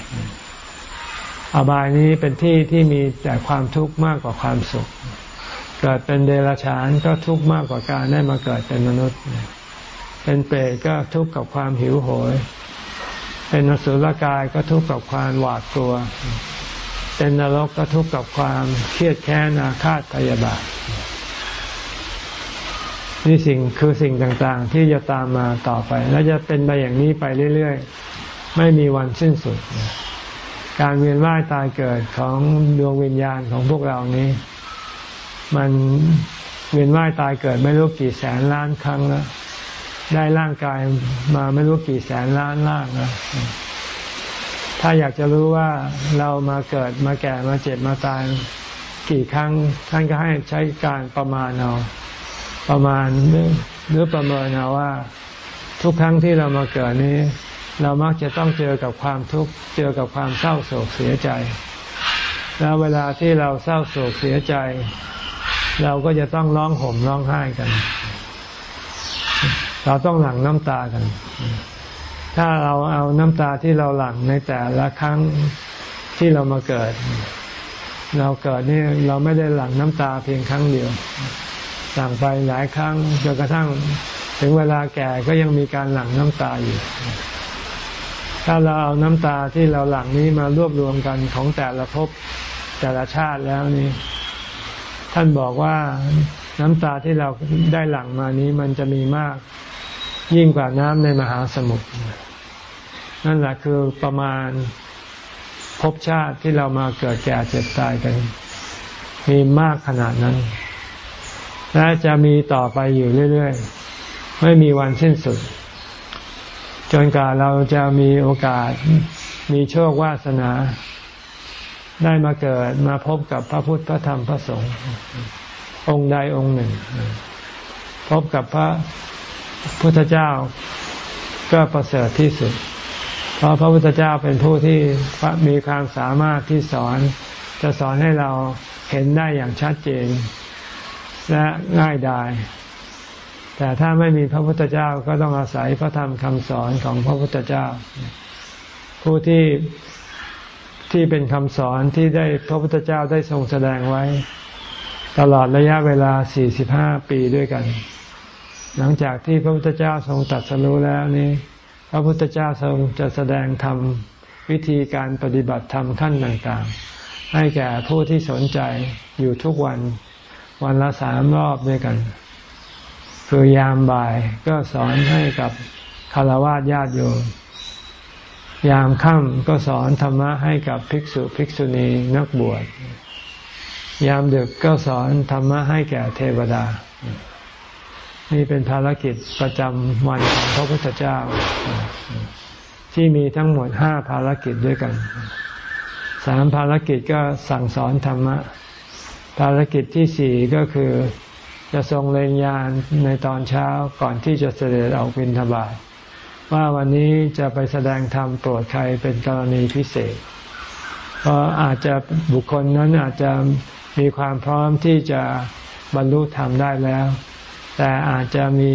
อบายนี้เป็นที่ที่มีแต่ความทุกข์มากกว่าความสุข เกิดเป็นเดรัจฉานก็ทุกข์มากกว่าการได้มาเกิดเป็นมนุษย์ เป็นเปรตก็ทุกข์กับความหิวโหย เป็นนสุลกายก็ทุกข์กับความหวาดกลัว เป็นนรกก็ทุกข์กับความเครียดแค้นอาฆาตพยาบาทนี่สิ่งคือสิ่งต่างๆ ที่จะตามมาต่อไป และจะเป็นไปอย่างนี้ไปเรื่อยๆ ไม่มีวันสิ้นสุด การเวียนว่ายตายเกิดของดวงวิญญาณของพวกเรานี้ มันเวียนว่ายตายเกิดไม่รู้กี่แสนล้านครั้งแล้วได้ร่างกายมาไม่รู้กี่แสนล้านล่างแล้ว ถ้าอยากจะรู้ว่าเรามาเกิดมาแก่มาเจ็บมาตายกี่ครั้ง ท่านก็ให้ใช้การประมาณเอาประมาณหรือประเมินเอาว่า ทุกครั้งที่เรามาเกิดนี้ เรามักจะต้องเจอกับความทุกข์เจอกับความเศร้าโศกเสียใจ แล้วเวลาที่เราเศร้าโศกเสียใจ เราก็จะต้องร้องห่มร้องไห้กัน เราต้องหลั่งน้ำตากัน ถ้าเราเอาน้ำตาที่เราหลั่งในแต่ละครั้งที่เรามาเกิด เราเกิดนี่เราไม่ได้หลั่งน้ำตาเพียงครั้งเดียวหลั่งไปหลายครั้งจนกระทั่งถึงเวลาแก่ก็ยังมีการหลั่งน้ำตาอยู่ ถ้าเราเอาน้ำตาที่เราหลั่งนี้มารวบรวมกันของแต่ละภพแต่ละชาติแล้วนี่ท่านบอกว่าน้ำตาที่เราได้หลั่งมานี้มันจะมีมากยิ่งกว่าน้ำในมหาสมุทร นั่นแหละคือประมาณภพชาติที่เรามาเกิดแก่เจ็บตายกัน มีมากขนาดนั้น และจะมีต่อไปอยู่เรื่อยๆ ไม่มีวันสิ้นสุด จนกว่าเราจะมีโอกาสมีโชควาสนา ได้มาเกิดมาพบกับพระพุทธพระธรรมพระสงฆ์องค์ใดองค์หนึ่ง พบกับพระพุทธเจ้าก็ประเสริฐที่สุด เพราะพระพุทธเจ้าเป็นผู้ที่มีความสามารถที่สอน จะสอนให้เราเห็นได้อย่างชัดเจน และง่ายดาย แต่ถ้าไม่มีพระพุทธเจ้าก็ต้องอาศัยพระธรรมคำสอนของพระพุทธเจ้า ผู้ที่ที่เป็นคำสอนที่ได้พระพุทธเจ้าได้ทรงแสดงไว้ ตลอดระยะเวลา 45 ปีด้วยกัน หลังจากที่พระพุทธเจ้าทรงตัดสรู้แล้วนี้ พระพุทธเจ้าทรงจะแสดงธรรมวิธีการปฏิบัติธรรมขั้นต่างๆ ให้แก่ผู้ที่สนใจอยู่ทุกวัน วันละสามรอบด้วยกัน คือยามบ่ายก็สอนให้กับคารวะญาติโยมยามค่ำก็สอนธรรมะให้กับภิกษุภิกษุณีนักบวช ยามดึกก็สอนธรรมะให้แก่เทวดา นี่เป็นภารกิจประจำวันของพระพุทธเจ้า ที่มีทั้งหมดห้าภารกิจด้วยกันสามภารกิจก็สั่งสอนธรรมะ ภารกิจที่สี่ก็คือจะทรงเลงยานในตอนเช้าก่อนที่จะเสด็จออกบิณฑบาตว่าวันนี้จะไปแสดงธรรมโปรดใครเป็นกรณีพิเศษ เพราะอาจจะบุคคลนั้นอาจจะมีความพร้อมที่จะบรรลุธรรมได้แล้ว แต่อาจจะมี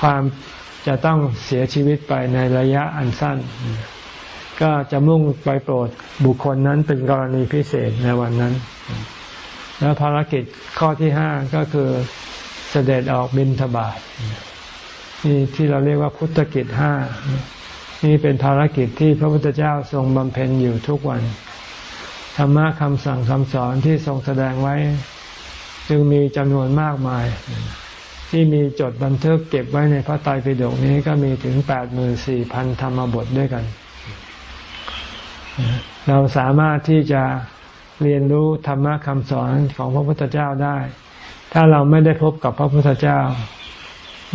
ความจะต้องเสียชีวิตไปในระยะอันสั้น ก็จะมุ่งไปโปรดบุคคลนั้นเป็นกรณีพิเศษในวันนั้น แล้วภารกิจข้อที่ห้าก็คือเสด็จออกบินทบาทนี่ที่เราเรียกว่าพุทธกิจห้านี่เป็นภารกิจที่พระพุทธเจ้าทรงบำเพ็ญอยู่ทุกวัน ธรรมะคำสั่งคำสอนที่ทรงแสดงไว้ จึงมีจำนวนมากมาย ที่มีจดบันทึกเก็บไว้ในพระไตรปิฎกนี้ก็มีถึงแปดหมื่นสี่พันธรรมบทด้วยกัน เราสามารถที่จะเรียนรู้ธรรมะคำสอนของพระพุทธเจ้าได้ ถ้าเราไม่ได้พบกับพระพุทธเจ้า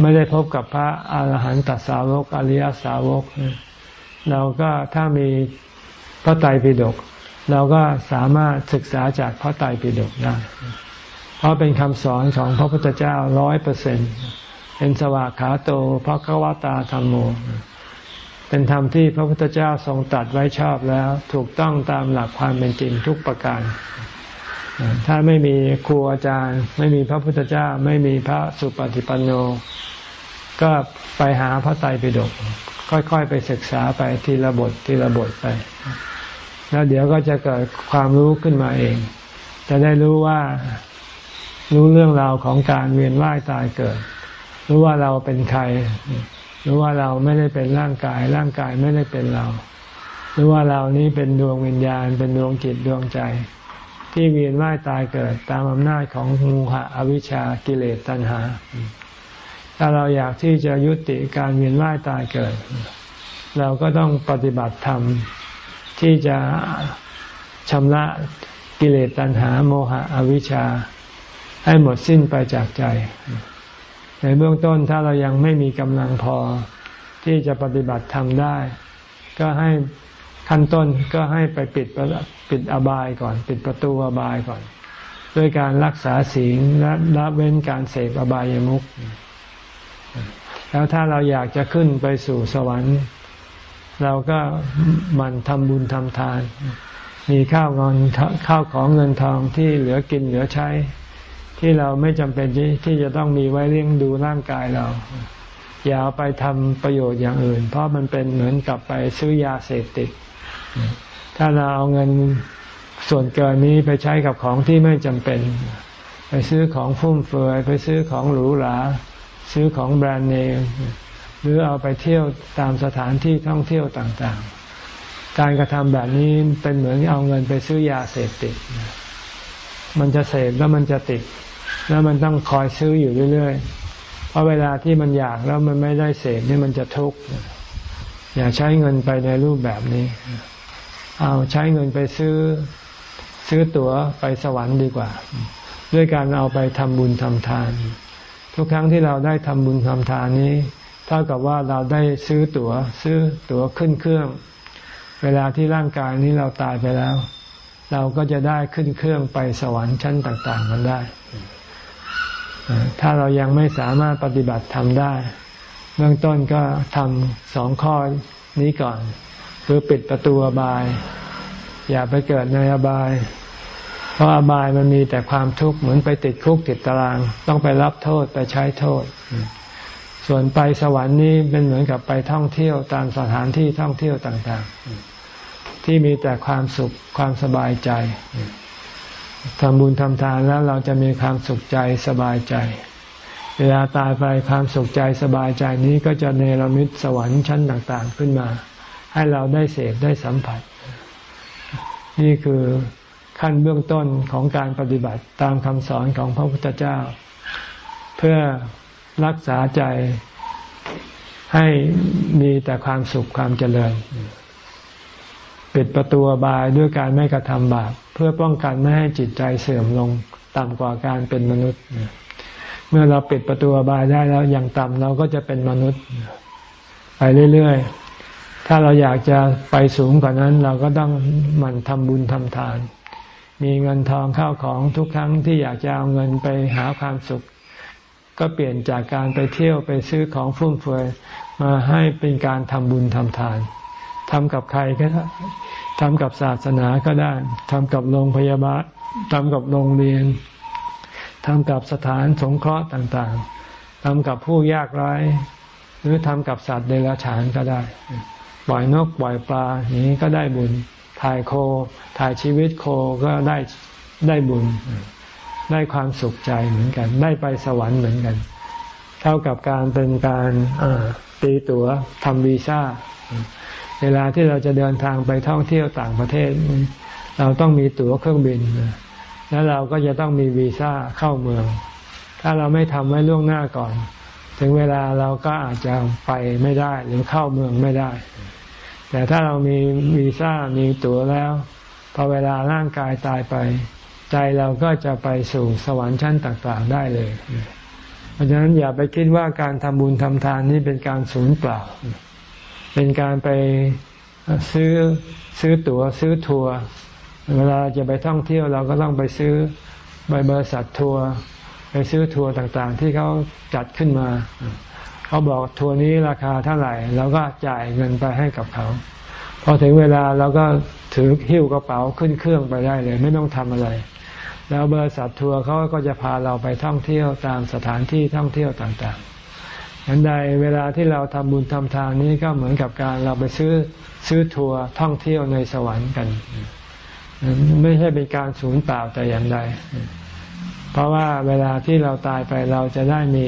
ไม่ได้พบกับพระอาหารหันตสาวกอริยสาวก เราก็ถ้ามีพระไตรปิฎกเราก็สามารถศึกษาจากพระไตรปิฎกได้ ราะเป็นคำสอนของพระพุทธเจ้าร้อยเปอร์เซ็นเป็นสวากขาโตพระควตาธรรมโม เป็นธรรมที่พระพุทธเจ้าทรงตัดไว้ชอบแล้ว ถูกต้องตามหลักความเป็นจริงทุกประการ ถ้าไม่มีครูอาจารย์ ไม่มีพระพุทธเจ้า ไม่มีพระสุปฏิปันโน ก็ไปหาพระไตรปิฎกค่อยๆ ไปศึกษาไปทีละบททีละบทไป แล้วเดี๋ยวก็จะเกิดความรู้ขึ้นมาเอง จะได้รู้ว่า รู้เรื่องราวของการเวียนว่ายตายเกิด รู้ว่าเราเป็นใคร รู้ว่าเราไม่ได้เป็นร่างกาย ร่างกายไม่ได้เป็นเรา รู้ว่าเรานี้เป็นดวงวิญญาณ เป็นดวงจิตดวงใจ ที่เวียนว่ายตายเกิด ตามอำนาจของมูหะอวิชชากิเลสตัณหา ถ้าเราอยากที่จะยุติการเวียนว่ายตายเกิด เราก็ต้องปฏิบัติธรรมที่จะชำระกิเลสตัณหาโมหะอวิชชา ให้หมดสิ้นไปจากใจ ในเบื้องต้นถ้าเรายังไม่มีกำลังพอที่จะปฏิบัติธรรมได้ ก็ให้ขั้นต้นก็ให้ไปปิดปิดอบายก่อน ปิดประตูอบายก่อน ด้วยการรักษาศีลและละเว้นการเสพอบายามุขแล้วถ้าเราอยากจะขึ้นไปสู่สวรรค์ เราก็มันทำบุญทำทาน มีข้าวเงินข้าวของเงินทองที่เหลือกินเหลือใช้ ที่เราไม่จำเป็นที่จะต้องมีไว้เลี้ยงดูร่างกายเรา อย่าเอาไปทำประโยชน์อย่างอื่น เพราะมันเป็นเหมือนกับไปซื้อยาเสพติด ถ้าเราเอาเงินส่วนเกินนี้ไปใช้กับของที่ไม่จำเป็น ไปซื้อของฟุ่มเฟือย ไปซื้อของหรูหราซื้อของแบรนด์เนมหรือเอาไปเที่ยวตามสถานที่ท่องเที่ยวต่างๆ การกระทำแบบนี้เป็นเหมือนเอาเงินไปซื้อยาเสพติด มันจะเสพแล้วมันจะติด แล้วมันต้องคอยซื้ออยู่เรื่อยๆ เพราะเวลาที่มันอยากแล้วมันไม่ได้เสพนี่มันจะทุกข์ อย่าใช้เงินไปในรูปแบบนี้ เอาใช้เงินไปซื้อซื้อตั๋วไปสวรรค์ดีกว่า ด้วยการเอาไปทำบุญทำทาน ทุกครั้งที่เราได้ทำบุญทำทานนี้ เท่ากับว่าเราได้ซื้อตัว๋ว ซื้อตั๋วขึ้นเครื่อง เวลาที่ร่างกายนี้เราตายไปแล้ว เราก็จะได้ขึ้นเครื่องไปสวรรค์ชั้นต่าง ๆ กันได้ ถ้าเรายังไม่สามารถปฏิบัติทำได้ เบื้องต้นก็ทำสองข้อนี้ก่อน คือปิดประตูอบาย อย่าไปเกิดในอบาย เพราะอบายมันมีแต่ความทุกข์เหมือนไปติดคุกติดตาราง ต้องไปรับโทษไปใช้โทษ ส่วนไปสวรรค์นี้เป็นเหมือนกับไปท่องเที่ยวตามสถานที่ท่องเที่ยวต่าง ๆ ที่มีแต่ความสุขความสบายใจทำบุญทำทานแล้วเราจะมีความสุขใจสบายใจ เวลาตายไปความสุขใจสบายใจนี้ก็จะเนรมิตสวรรค์ชั้นต่างๆขึ้นมา ให้เราได้เสพได้สัมผัส นี่คือขั้นเบื้องต้นของการปฏิบัติตามคำสอนของพระพุทธเจ้า เพื่อรักษาใจให้มีแต่ความสุขความเจริญ ปิดประตูบายด้วยการไม่กระทำบาปเพื่อป้องกันไม่ให้จิตใจเสื่อมลงต่ำกว่าการเป็นมนุษย์ เมื่อเราปิดประตูบายได้แล้วอย่างต่ำเราก็จะเป็นมนุษย์ ไปเรื่อยๆ ถ้าเราอยากจะไปสูงกว่านั้น เราก็ต้องหมั่นทำบุญทำทาน มีเงินทองเข้าของทุกครั้งที่อยากจะเอาเงินไปหาความสุข ก็เปลี่ยนจากการไปเที่ยวไปซื้อของฟุ่มเฟือยมาให้เป็นการทำบุญทำทาน ทำกับใครก็ได้ทำกับศาสนาก็ได้ทำกับโรงพยาบาลทำกับโรงเรียนทำกับสถานสงเคราะห์ต่างๆทำกับผู้ยากไร้หรือทำกับสัตว์เดรัจฉานก็ได้ ปล่อยนกปล่อยปลาอย่างนี้ก็ได้บุญ ถ่ายโค ถ่ายชีวิตโคก็ได้ได้บุญ ได้ความสุขใจเหมือนกัน ได้ไปสวรรค์เหมือนกัน เท่ากับการเป็นการตีตัว๋วทำวีซ่า เวลาที่เราจะเดินทางไปท่องเที่ยวต่างประเทศ เราต้องมีตั๋วเครื่องบิน แล้วเราก็จะต้องมีวีซ่าเข้าเมือง ถ้าเราไม่ทำไว้ล่วงหน้าก่อน ถึงเวลาเราก็อาจจะไปไม่ได้หรือเข้าเมืองไม่ได้ แต่ถ้าเรามีวีซ่ามีตั๋วแล้วพอเวลาร่างกายตายไป ใจเราก็จะไปสู่สวรรค์ชั้นต่าง ๆ ได้เลย เพราะฉะนั้นอย่าไปคิดว่าการทำบุญทำทานนี่เป็นการสูญเปล่า เป็นการไปซื้อซื้อตัว๋วซื้อทัวร์เวลาจะไปท่องเที่ยวเราก็ต้องไปซื้อใบบริษัททัวร์ไปซื้อทัวร์ต่างๆ ที่เขาจัดขึ้นมา เขาบอกทัวร์นี้ราคาเท่าไหร่เราก็จ่ายเงินไปให้กับเขาพอถึงเวลาเราก็ถือหิ้วกระเป๋าขึ้นเครื่องไปได้เลย ไม่ต้องทำอะไร แล้วบริษัททัวร์เขาก็จะพาเราไปท่องเที่ยวตามสถานที่ท่องเที่ยวต่างๆ ฉันใดเวลาที่เราทำบุญทำทานนี้ก็เหมือนกับการเราไปซื้อซื้อทัวร์ท่องเที่ยวในสวรรค์กัน ไม่ใช่เป็นการสูญเปล่าแต่อย่างใด เพราะว่าเวลาที่เราตายไปเราจะได้มี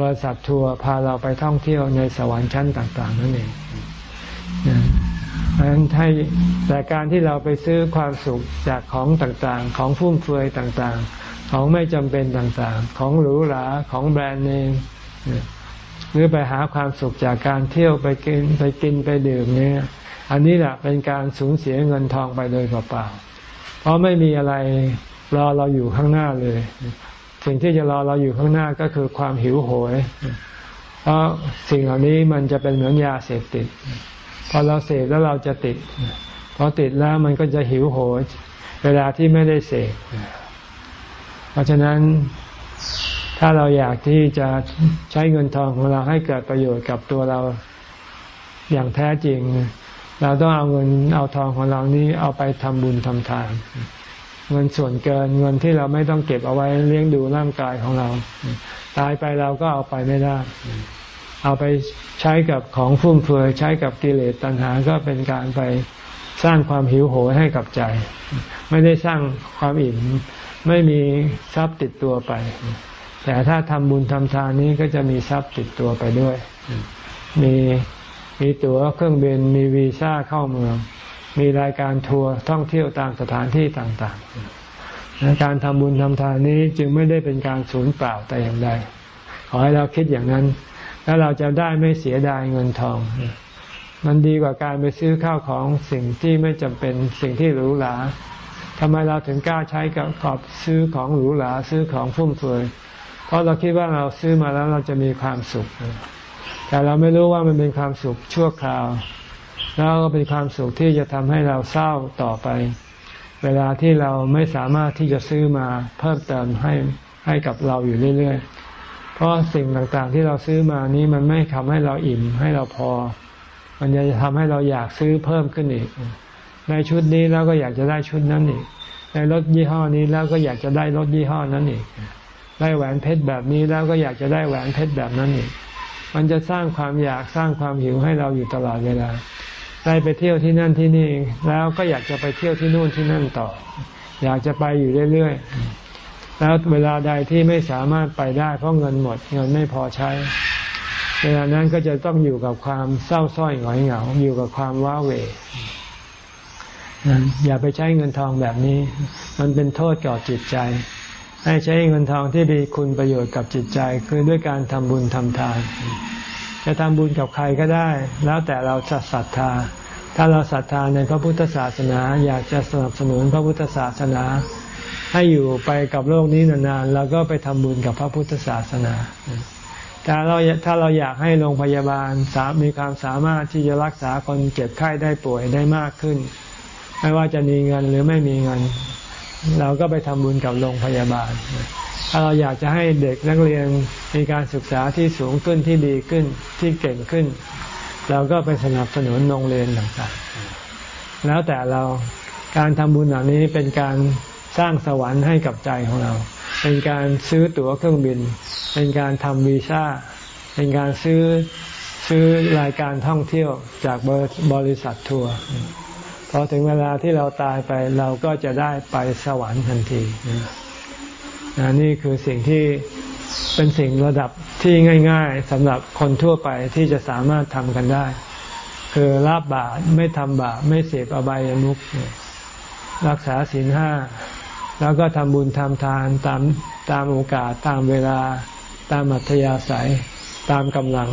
บริษัททัวร์พาเราไปท่องเที่ยวในสวรรค์ชั้นต่าง ๆ นั่นเองเพราะฉะนั้นให้แต่การที่เราไปซื้อความสุขจากของต่างๆ ของฟุ่มเฟือยต่างๆ ของไม่จำเป็นต่างๆ ของหรูหราของแบรนด์เนม หรือไปหาความสุขจากการเที่ยวไปกินไปกินไปดื่มเนี่ยอันนี้แหละเป็นการสูญเสียเงินทองไปโดยเปล่าๆเพราะไม่มีอะไรรอเราอยู่ข้างหน้าเลย สิ่งที่จะรอเราอยู่ข้างหน้าก็คือความหิวโหย เพราะสิ่งเหล่านี้มันจะเป็นเหมือนยาเสพติด พอเราเสพแล้วเราจะติด พอติดแล้วมันก็จะหิวโหย เวลาที่ไม่ได้เสพเพราะฉะนั้น ถ้าเราอยากที่จะใช้เงินทองของเราให้เกิดประโยชน์กับตัวเราอย่างแท้จริง เราต้องเอาเงินเอาทองของเรานี้เอาไปทำบุญทำทาน เงินส่วนเกินเงินที่เราไม่ต้องเก็บเอาไว้เลี้ยงดูร่างกายของเรา ตายไปเราก็เอาไปไม่ได้ เอาไปใช้กับของฟุ่มเฟือยใช้กับกิเลสตัณหาก็เป็นการไปสร้างความหิวโหยให้กับใจ ไม่ได้สร้างความอิ่มไม่มีทรัพย์ติดตัวไป แต่ถ้าทำบุญทำทานนี้ก็จะมีทรัพย์ติดตัวไปด้วย มีมีตั๋วเครื่องบินมีวีซ่าเข้าเมือง มีรายการทัวร์ท่องเที่ยวตามสถานที่ต่างๆ การทำบุญทำทานนี้จึงไม่ได้เป็นการสูญเปล่าแต่อย่างใด ขอให้เราคิดอย่างนั้น แล้วเราจะได้ไม่เสียดายเงินทอง มันดีกว่าการไปซื้อข้าวของสิ่งที่ไม่จำเป็นสิ่งที่หรูหราทำไมเราถึงกล้าใช้กับขอบซื้อของหรูหราซื้อของฟุ่มเฟือย ราะเราคิดว่าเราซื้อมาแล้วเราจะมีความสุข แต่เราไม่รู้ว่ามันเป็นความสุขชั่วคราว แล้วก็เป็นความสุขที่จะทำให้เราเศร้าต่อไป เวลาที่เราไม่สามารถที่จะซื้อมาเพิ่มเติมให้ให้กับเราอยู่เรื่อยๆ เพราะสิ่งต่างๆที่เราซื้อมานี้มันไม่ทำให้เราอิ่มให้เราพอ มันจะทำให้เราอยากซื้อเพิ่มขึ้นอีก ในชุดนี้แล้วก็อยากจะได้ชุดนั้นอีกได้รถยี่ห้อนี้แล้วก็อยากจะได้รถยี่ห้อนั้นอีก ได้แหวนเพชรแบบนี้แล้วก็อยากจะได้แหวนเพชรแบบนั้นอีกมันจะสร้างความอยากสร้างความหิวให้เราอยู่ตลอดเวลา ได้ไปเที่ยวที่นั่นที่นี่ แล้วก็อยากจะไปเที่ยวที่นู่นที่นั่นต่อ อยากจะไปอยู่เรื่อยๆ แล้วเวลาใดที่ไม่สามารถไปได้ เพราะเงินหมดเงินไม่พอใช้ เวลานั้นก็จะต้องอยู่กับความเศร้าส้อยหงอยเหงา อยู่กับความว้าเหวอย่าไปใช้เงินทองแบบนี้ มันเป็นโทษก่อจิตใจ ให้ใช้เงินทองที่มีคุณประโยชน์กับจิตใจ คือด้วยการทำบุญทำทาน จะทำบุญกับใครก็ได้ แล้วแต่เราจะศรัทธา ถ้าเราศรัทธาในพระพุทธศาสนา อยากจะสนับสนุนพระพุทธศาสนา ให้อยู่ไปกับโลกนี้นานๆเราก็ไปทำบุญกับพระพุทธศาสนาถ้าเราถ้าเราอยากให้โรงพยาบาลสามีความสามารถที่จะรักษาคนเจ็บไข้ได้ป่วยได้มากขึ้น ไม่ว่าจะมีเงินหรือไม่มีเงิน เราก็ไปทำบุญกับโรงพยาบาล ถ้าเราอยากจะให้เด็กนักเรียนมีการศึกษาที่สูงขึ้นที่ดีขึ้นที่เก่งขึ้น เราก็ไปสนับสนุนโรงเรียนต่างๆ แล้วแต่เราการทำบุญเหล่านี้เป็นการสร้างสวรรค์ให้กับใจของเรา เป็นการซื้อตั๋วเครื่องบิน เป็นการทำวีซ่า เป็นการซื้อซื้อรายการท่องเที่ยวจากบริษัททัวร์ อถึงเวลาที่เราตายไปเราก็จะได้ไปสวรรค์ทันทีนะนี่คือสิ่งที่เป็นสิ่งระดับที่ง่าย ๆสำหรับคนทั่วไปที่จะสามารถทำกันได้ คือรับบาปไม่ทำบาปไม่เสพอบายามุขรักษาศีลห้าแล้วก็ทำบุญทำทานตามตามโอกาสตามเวลาตามอัธยาศัย ตามกำลัง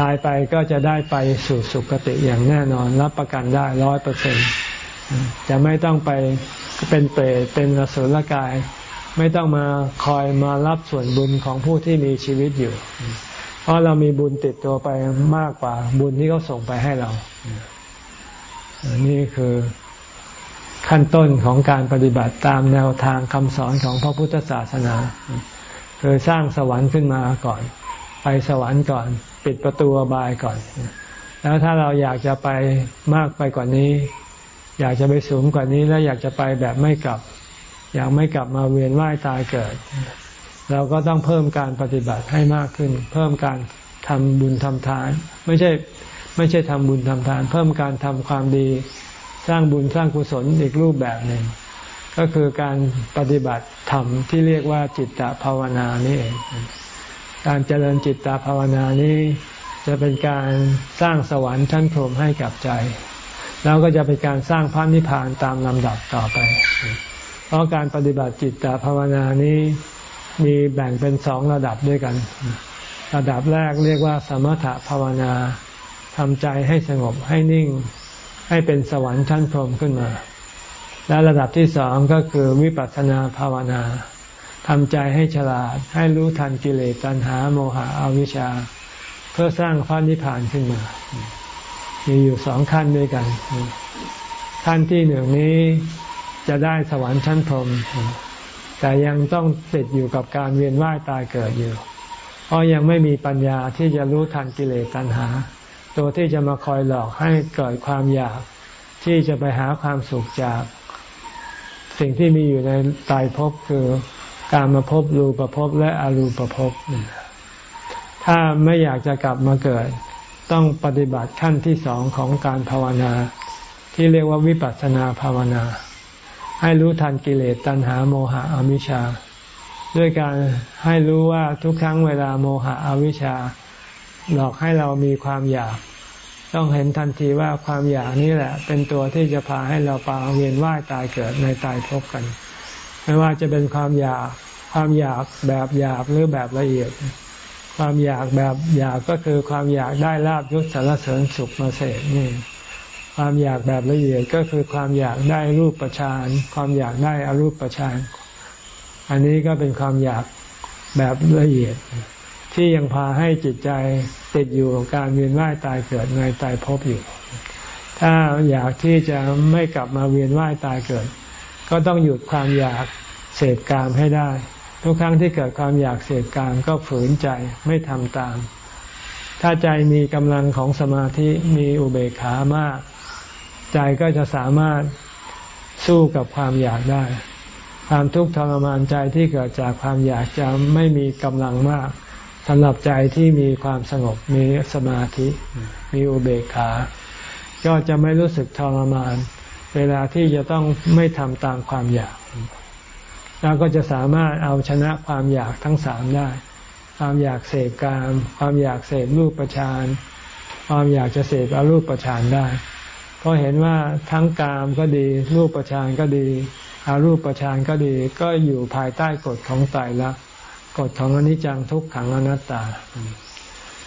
ตายไปก็จะได้ไปสู่สุคติอย่างแน่นอน รับประกันได้ร้อยเปอร์เซ็นจะไม่ต้องไปเป็นเปรตเป็นอสุรกาย ไม่ต้องมาคอยมารับส่วนบุญของผู้ที่มีชีวิตอยู่ เพราะเรามีบุญติดตัวไปมากกว่าบุญที่เขาส่งไปให้เรา นี่คือขั้นต้นของการปฏิบัติตามแนวทางคำสอนของพระพุทธศาสนา คือสร้างสวรรค์ขึ้นมาก่อน ไปสวรรค์ก่อน ปิดประตูอบายก่อน แล้วถ้าเราอยากจะไปมากไปกว่านี้ อยากจะไปสูงกว่านี้แล้วอยากจะไปแบบไม่กลับ อยากไม่กลับมาเวียนว่ายตายเกิด เราก็ต้องเพิ่มการปฏิบัติให้มากขึ้น เพิ่มการทำบุญทำทาน ไม่ใช่ไม่ใช่ทำบุญทำทาน เพิ่มการทำความดีสร้างบุญสร้างกุศลอีกรูปแบบหนึ่งก็คือการปฏิบัติธรรมที่เรียกว่าจิตตภาวนานี่เอง การเจริญจิตตภาวนานี้จะเป็นการสร้างสวรรค์ชั้นพรหมให้กับใจ แล้วก็จะเป็นการสร้างพระนิพพานตามลำดับต่อไป เพราะการปฏิบัติจิตตภาวนานี้มีแบ่งเป็นสองระดับด้วยกัน ระดับแรกเรียกว่า สมถภาวนาทำใจให้สงบให้นิ่ง ให้เป็นสวรรค์ชั้นพรหมขึ้นมา และระดับที่สองก็คือวิปัสสนาภาวนา ทำใจให้ฉลาดให้รู้ทันกิเลสตัณหาโมหะอวิชชา เพื่อสร้างพระนิพพานขึ้นมา มีอยู่สองขั้นด้วยกัน ขั้นที่หนึ่งนี้จะได้สวรรค์ชั้นพรหมแต่ยังต้องติดอยู่กับการเวียนว่ายตายเกิดอยู่ เพราะยังไม่มีปัญญาที่จะรู้ทันกิเลสตัณหา ตัวที่จะมาคอยหลอกให้เกิดความอยากที่จะไปหาความสุขจาก สิ่งที่มีอยู่ในตายภพคือ การมาพบรูปภพและอรูปภพถ้าไม่อยากจะกลับมาเกิด ต้องปฏิบัติขั้นที่สองของการภาวนา ที่เรียกว่าวิปัสสนาภาวนา ให้รู้ทันกิเลสตัณหาโมหะอวิชชา ด้วยการให้รู้ว่าทุกครั้งเวลาโมหะอวิชชา หลอกให้เรามีความอยาก ต้องเห็นทันทีว่าความอยากนี้แหละ เป็นตัวที่จะพาให้เราปาเวียนว่ายตายเกิดในตายพบกัน ไม่ว่าจะเป็นความอยากความอยากแบบหยาบหรือแบบละเอียด ความอยากแบบหยาบก็คือความอยากได้ลาบยศสารเสริญสุขมาเสกนี่ความอยากแบบละเอียดก็คือความอยากได้รูปประชานความอยากได้อรูปประชานอันนี้ก็เป็นความอยากแบบละเอียด ที่ยังพาให้จิตใจติดอยู่การเวียนว่ายตายเกิดในตายภพอยู่ ถ้าอยากที่จะไม่กลับมาเวียนว่ายตายเกิด ก็ต้องหยุดความอยากเสพกามให้ได้ ทุกครั้งที่เกิดความอยากเสพกามก็ฝืนใจไม่ทำตาม ถ้าใจมีกำลังของสมาธิมีอุเบกขามาก ใจก็จะสามารถสู้กับความอยากได้ ความทุกข์ทรมานใจที่เกิดจากความอยากจะไม่มีกำลังมากสำหรับใจที่มีความสงบมีสมาธิ มีอุเบกขา ก็จะไม่รู้สึกทรมาน เวลาที่จะต้องไม่ทำตามความอยากแล้วก็จะสามารถเอาชนะความอยากทั้งสามได้ ความอยากเสพกาม ความอยากเสพรูปประชานความอยากจะเสพอรูปประชานได้ เพราะเห็นว่าทั้งกามก็ดี รูปประชานก็ดีอารูปประชานก็ดี ก็อยู่ภายใต้กฎของไตรลักษณ์กฎของอนิจจังทุกขังอนัตตา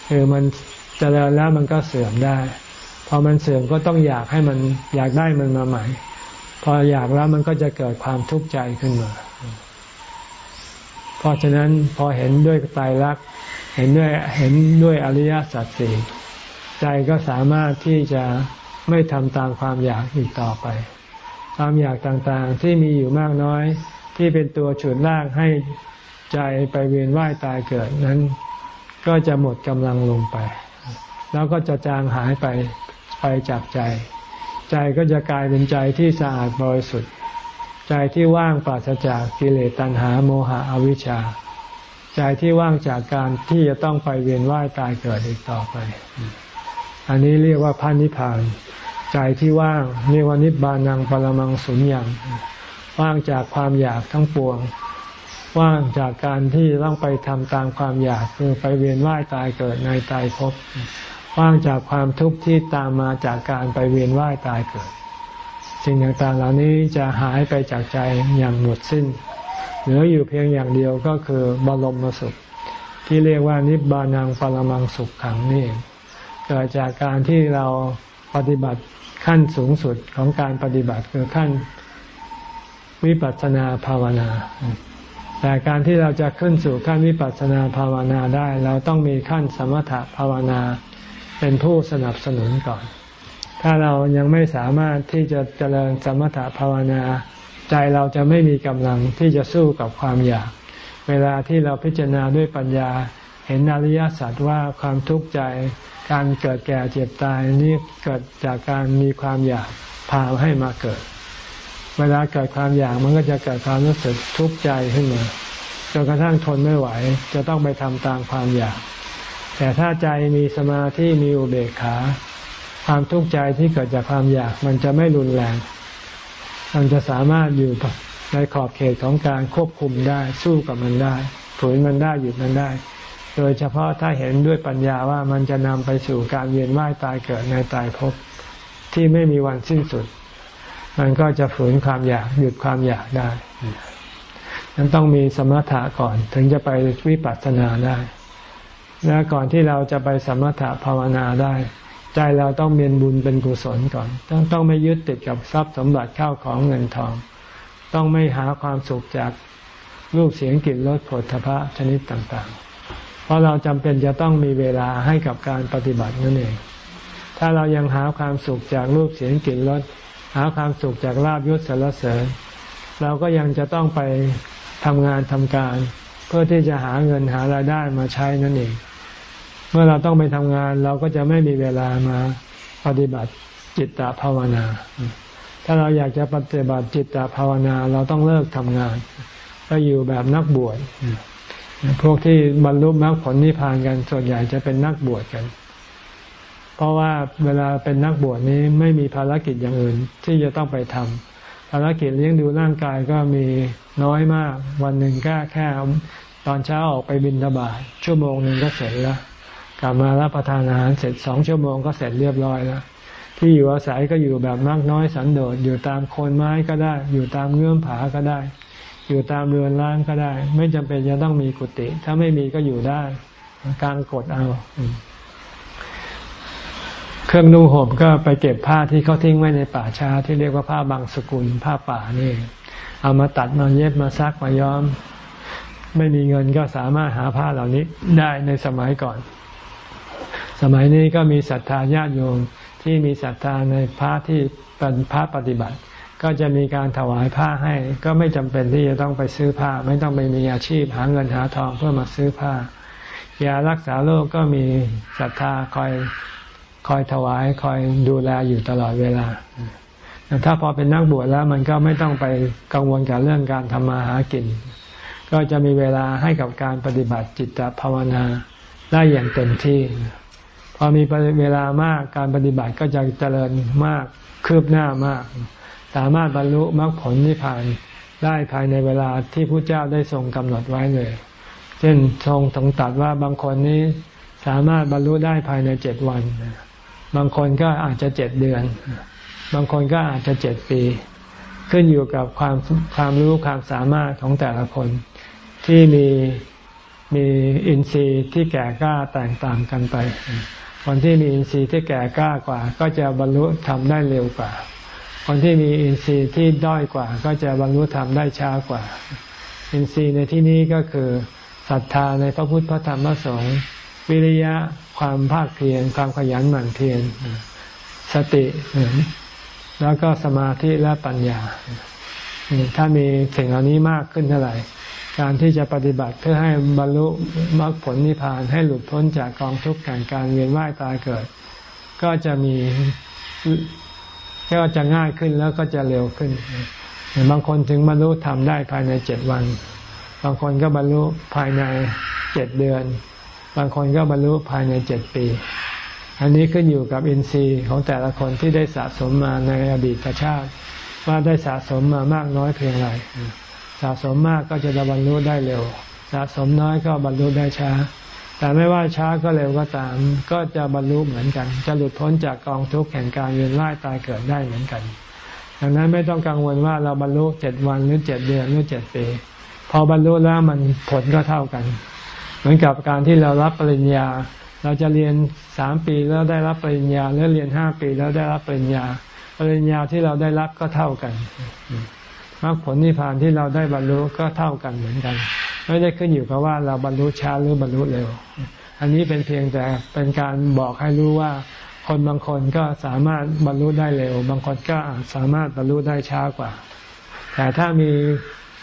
คือมันจเจริญแล้วมันก็เสื่อมได้ พอมันเสื่อมก็ต้องอยากให้มันอยากได้มันมาใหม่ พออยากแล้วมันก็จะเกิดความทุกข์ใจขึ้นมา เพราะฉะนั้นพอเห็นด้วยไตรลักเห็นด้วยเห็นด้วยอริยสัจสี่ใจก็สามารถที่จะไม่ทำตามความอยากอีกต่อไป ความอยากต่างๆที่มีอยู่มากน้อย ที่เป็นตัวฉุดลากให้ใจไปเวียนว่ายตายเกิดนั้น ก็จะหมดกำลังลงไป แล้วก็จะจางหายไป ไปจากใจ ใจก็จะกลายเป็นใจที่สะอาดบริสุทธิ์ ใจที่ว่างปราศจากกิเลสตัณหาโมหะอวิชชา ใจที่ว่างจากการที่จะต้องไปเวียนว่ายตายเกิดอีกต่อไป อันนี้เรียกว่าพันนิพาน ใจที่ว่างเรียกว่านิบานังปรมังสุญญ์ว่างจากความอยากทั้งปวงว่างจากการที่ต้องไปทำตามความอยากคือไปเวียนว่ายตายเกิดในตายภพ ว่างจากความทุกข์ที่ตามมาจากการไปเวียนว่ายตายเกิด สิ่งต่างๆเหล่านี้จะหายไปจากใจอย่างหมดสิ้น เหลืออยู่เพียงอย่างเดียวก็คือบรมสุข ที่เรียกว่านิบานังปรมังสุขขังนี่เกิดจากการที่เราปฏิบัติขั้นสูงสุดของการปฏิบัติคือขั้นวิปัสสนาภาวนา แต่การที่เราจะขึ้นสู่ขั้นวิปัสสนาภาวนาได้ เราต้องมีขั้นสมถภาวนา เป็นผู้สนับสนุนก่อน ถ้าเรายังไม่สามารถที่จะเจริญสมถภาวนา ใจเราจะไม่มีกำลังที่จะสู้กับความอยาก เวลาที่เราพิจารณาด้วยปัญญา เห็นอริยสัจว่าความทุกข์ใจการเกิดแก่เจ็บตายนี้เกิดจากการมีความอยากพาให้มาเกิด เวลาเกิดความอยากมันก็จะเกิดความรู้สึกทุกข์ใจขึ้นมาจนกระทั่งทนไม่ไหว จะต้องไปทำตามความอยาก แต่ถ้าใจมีสมาธิมีอุเบกขา ความทุกข์ใจที่เกิดจากความอยากมันจะไม่รุนแรง มันจะสามารถอยู่ในขอบเขตของการควบคุมได้สู้กับมันได้ฝืนมันได้หยุดมันได้ โดยเฉพาะถ้าเห็นด้วยปัญญาว่ามันจะนำไปสู่การเวียนว่ายตายเกิดในตายภพที่ไม่มีวันสิ้นสุด มันก็จะฝืนความอยากหยุดความอยากได้นั้นต้องมีสมถะก่อนถึงจะไปวิปัสสนาได้ และก่อนที่เราจะไปสมถะภาวนาได้ ใจเราต้องเมียนบุญเป็นกุศลก่อน ต้องต้องไม่ยึดติดกับทรัพย์สมบัติข้าวของเงินทอง ต้องไม่หาความสุขจากรูปเสียงกลิ่นรสผลทพะชนิดต่างๆ เพราะเราจำเป็นจะต้องมีเวลาให้กับการปฏิบัตินั่นเอง ถ้าเรายังหาความสุขจากรูปเสียงกลิ่นรสหาความสุขจากลาบยศสารเสริญ เราก็ยังจะต้องไปทำงานทำการ เพื่อที่จะหาเงินหารายได้มาใช้นั่นเอง เมื่อเราต้องไปทำงาน เราก็จะไม่มีเวลามาปฏิบัติจิตตภาวนา ถ้าเราอยากจะปฏิบัติจิตตภาวนา เราต้องเลิกทำงาน ก็อยู่แบบนักบวชพวกที่บรรลุมรรคผลนิพพานกันส่วนใหญ่จะเป็นนักบวชกัน เพราะว่าเวลาเป็นนักบวชนี้ไม่มีภารกิจอย่างอื่นที่จะต้องไปทำภารกิจเลี้ยงดูร่างกายก็มีน้อยมาก วันหนึ่งแค่แค่ตอนเช้าออกไปบินทบาทชั่วโมงหนึ่งก็เสร็จแล้ว กลับมารับประทานอาหารเสร็จสองชั่วโมงก็เสร็จเรียบร้อยแล้ว ที่อยู่อาศัยก็อยู่แบบมากน้อยสันโดษอยู่ตามโคนไม้ก็ได้ อยู่ตามเงื่อมผาก็ได้ อยู่ตามเรือนร่างก็ได้ ไม่จำเป็นจะต้องมีกุฏิถ้าไม่มีก็อยู่ได้กลางกดเอา เครื่องนุ่งห่มก็ไปเก็บผ้าที่เขาทิ้งไว้ในป่าช้าที่เรียกว่าผ้าบางสกุลผ้าป่านี่ เอามาตัดมาเย็บมาซักมาย้อม ไม่มีเงินก็สามารถหาผ้าเหล่านี้ได้ในสมัยก่อน สมัยนี้ก็มีศรัทธาญาติโยมที่มีศรัทธาในพระที่เป็นพระปฏิบัติ ก็จะมีการถวายผ้าให้ ก็ไม่จำเป็นที่จะต้องไปซื้อผ้า ไม่ต้องไปมีอาชีพหาเงินหาทองเพื่อมาซื้อผ้ายารักษาโรคก็มีศรัทธาคอยคอยถวายคอยดูแลอยู่ตลอดเวลา ถ้าพอเป็นนักบวชแล้วมันก็ไม่ต้องไปกังวลกับเรื่องการทำมาหากิน ก็จะมีเวลาให้กับการปฏิบัติจิตภาวนาได้อย่างเต็มที่ พอมีเวลามากการปฏิบัติก็จะเจริญมากคืบหน้ามาก สามารถบรรลุมรรคผลนิพพานได้ภายในเวลาที่พระเจ้าได้ทรงกำหนดไว้เลย เช่นทรงตรงตัดว่าบางคนนี้สามารถบรรลุได้ภายในเจ็ดวัน บางคนก็อาจจะเจ็ดเดือน บางคนก็อาจจะเจ็ดปี ขึ้นอยู่กับความความรู้ความสามารถของแต่ละคนที่มีมีอินทรีย์ที่แก่กล้าแตกต่างกันไป คนที่มีอินทรีย์ที่แก่กล้ากว่า ก็จะบรรลุทำได้เร็วกว่า คนที่มีอินทรีย์ที่ด้อยกว่า ก็จะบรรลุทำได้ช้ากว่า อินทรีย์ในที่นี้ก็คือศรัทธาในพระพุทธพระธรรมพระสงฆ์วิริยะความภาคเพียรความขยันหมั่นเพียรสติแล้วก็สมาธิและปัญญา ถ้ามีสิ่งเหล่านี้มากขึ้นเท่าไหร่ การที่จะปฏิบัติเพื่อให้บรรลุมรรคผลนิพพานให้หลุดพ้นจากกองทุกข์แห่งการเวียนว่ายตายเกิด ก็จะมีก็จะง่ายขึ้นแล้วก็จะเร็วขึ้น บางคนถึงบรรลุทำได้ภายในเจ็ดวัน บางคนก็บรรลุภายในเจ็ดเดือน บางคนก็บรรลุภายในเจ็ดปี อันนี้ขึ้นอยู่กับอินทรีย์ของแต่ละคนที่ได้สะสมมาในอดีตชาติ ว่าได้สะสมมามากน้อยเพียงไร สะสมมากก็จะบรรลุได้เร็ว สะสมน้อยก็บรรลุได้ช้า แต่ไม่ว่าช้าก็เร็วก็ตาม ก็จะบรรลุเหมือนกัน จะหลุดพ้นจากกองทุกข์แห่งการเวียนว่ายตายเกิดได้เหมือนกัน ดังนั้นไม่ต้องกังวลว่าเราบรรลุเจ็ดวันหรือเจ็ดเดือนหรือเจ็ดปี พอบรรลุแล้วมันผลก็เท่ากัน เหมือนกับการที่เรารับปริญญา เราจะเรียนสามปีแล้วได้รับปริญญาหรือเรียนห้าปีแล้วได้รับปริญญา ปริญญาที่เราได้รับก็เท่ากัน มรรคผลนิพพานที่เราได้บรรลุก็เท่ากันเหมือนกัน ไม่ได้ขึ้นอยู่กับว่าเราบรรลุช้าหรือบรรลุเร็ว อันนี้เป็นเพียงแต่เป็นการบอกให้รู้ว่าคนบางคนก็สามารถบรรลุได้เร็ว บางคนก็สามารถบรรลุได้ช้ากว่า แต่ถ้ามี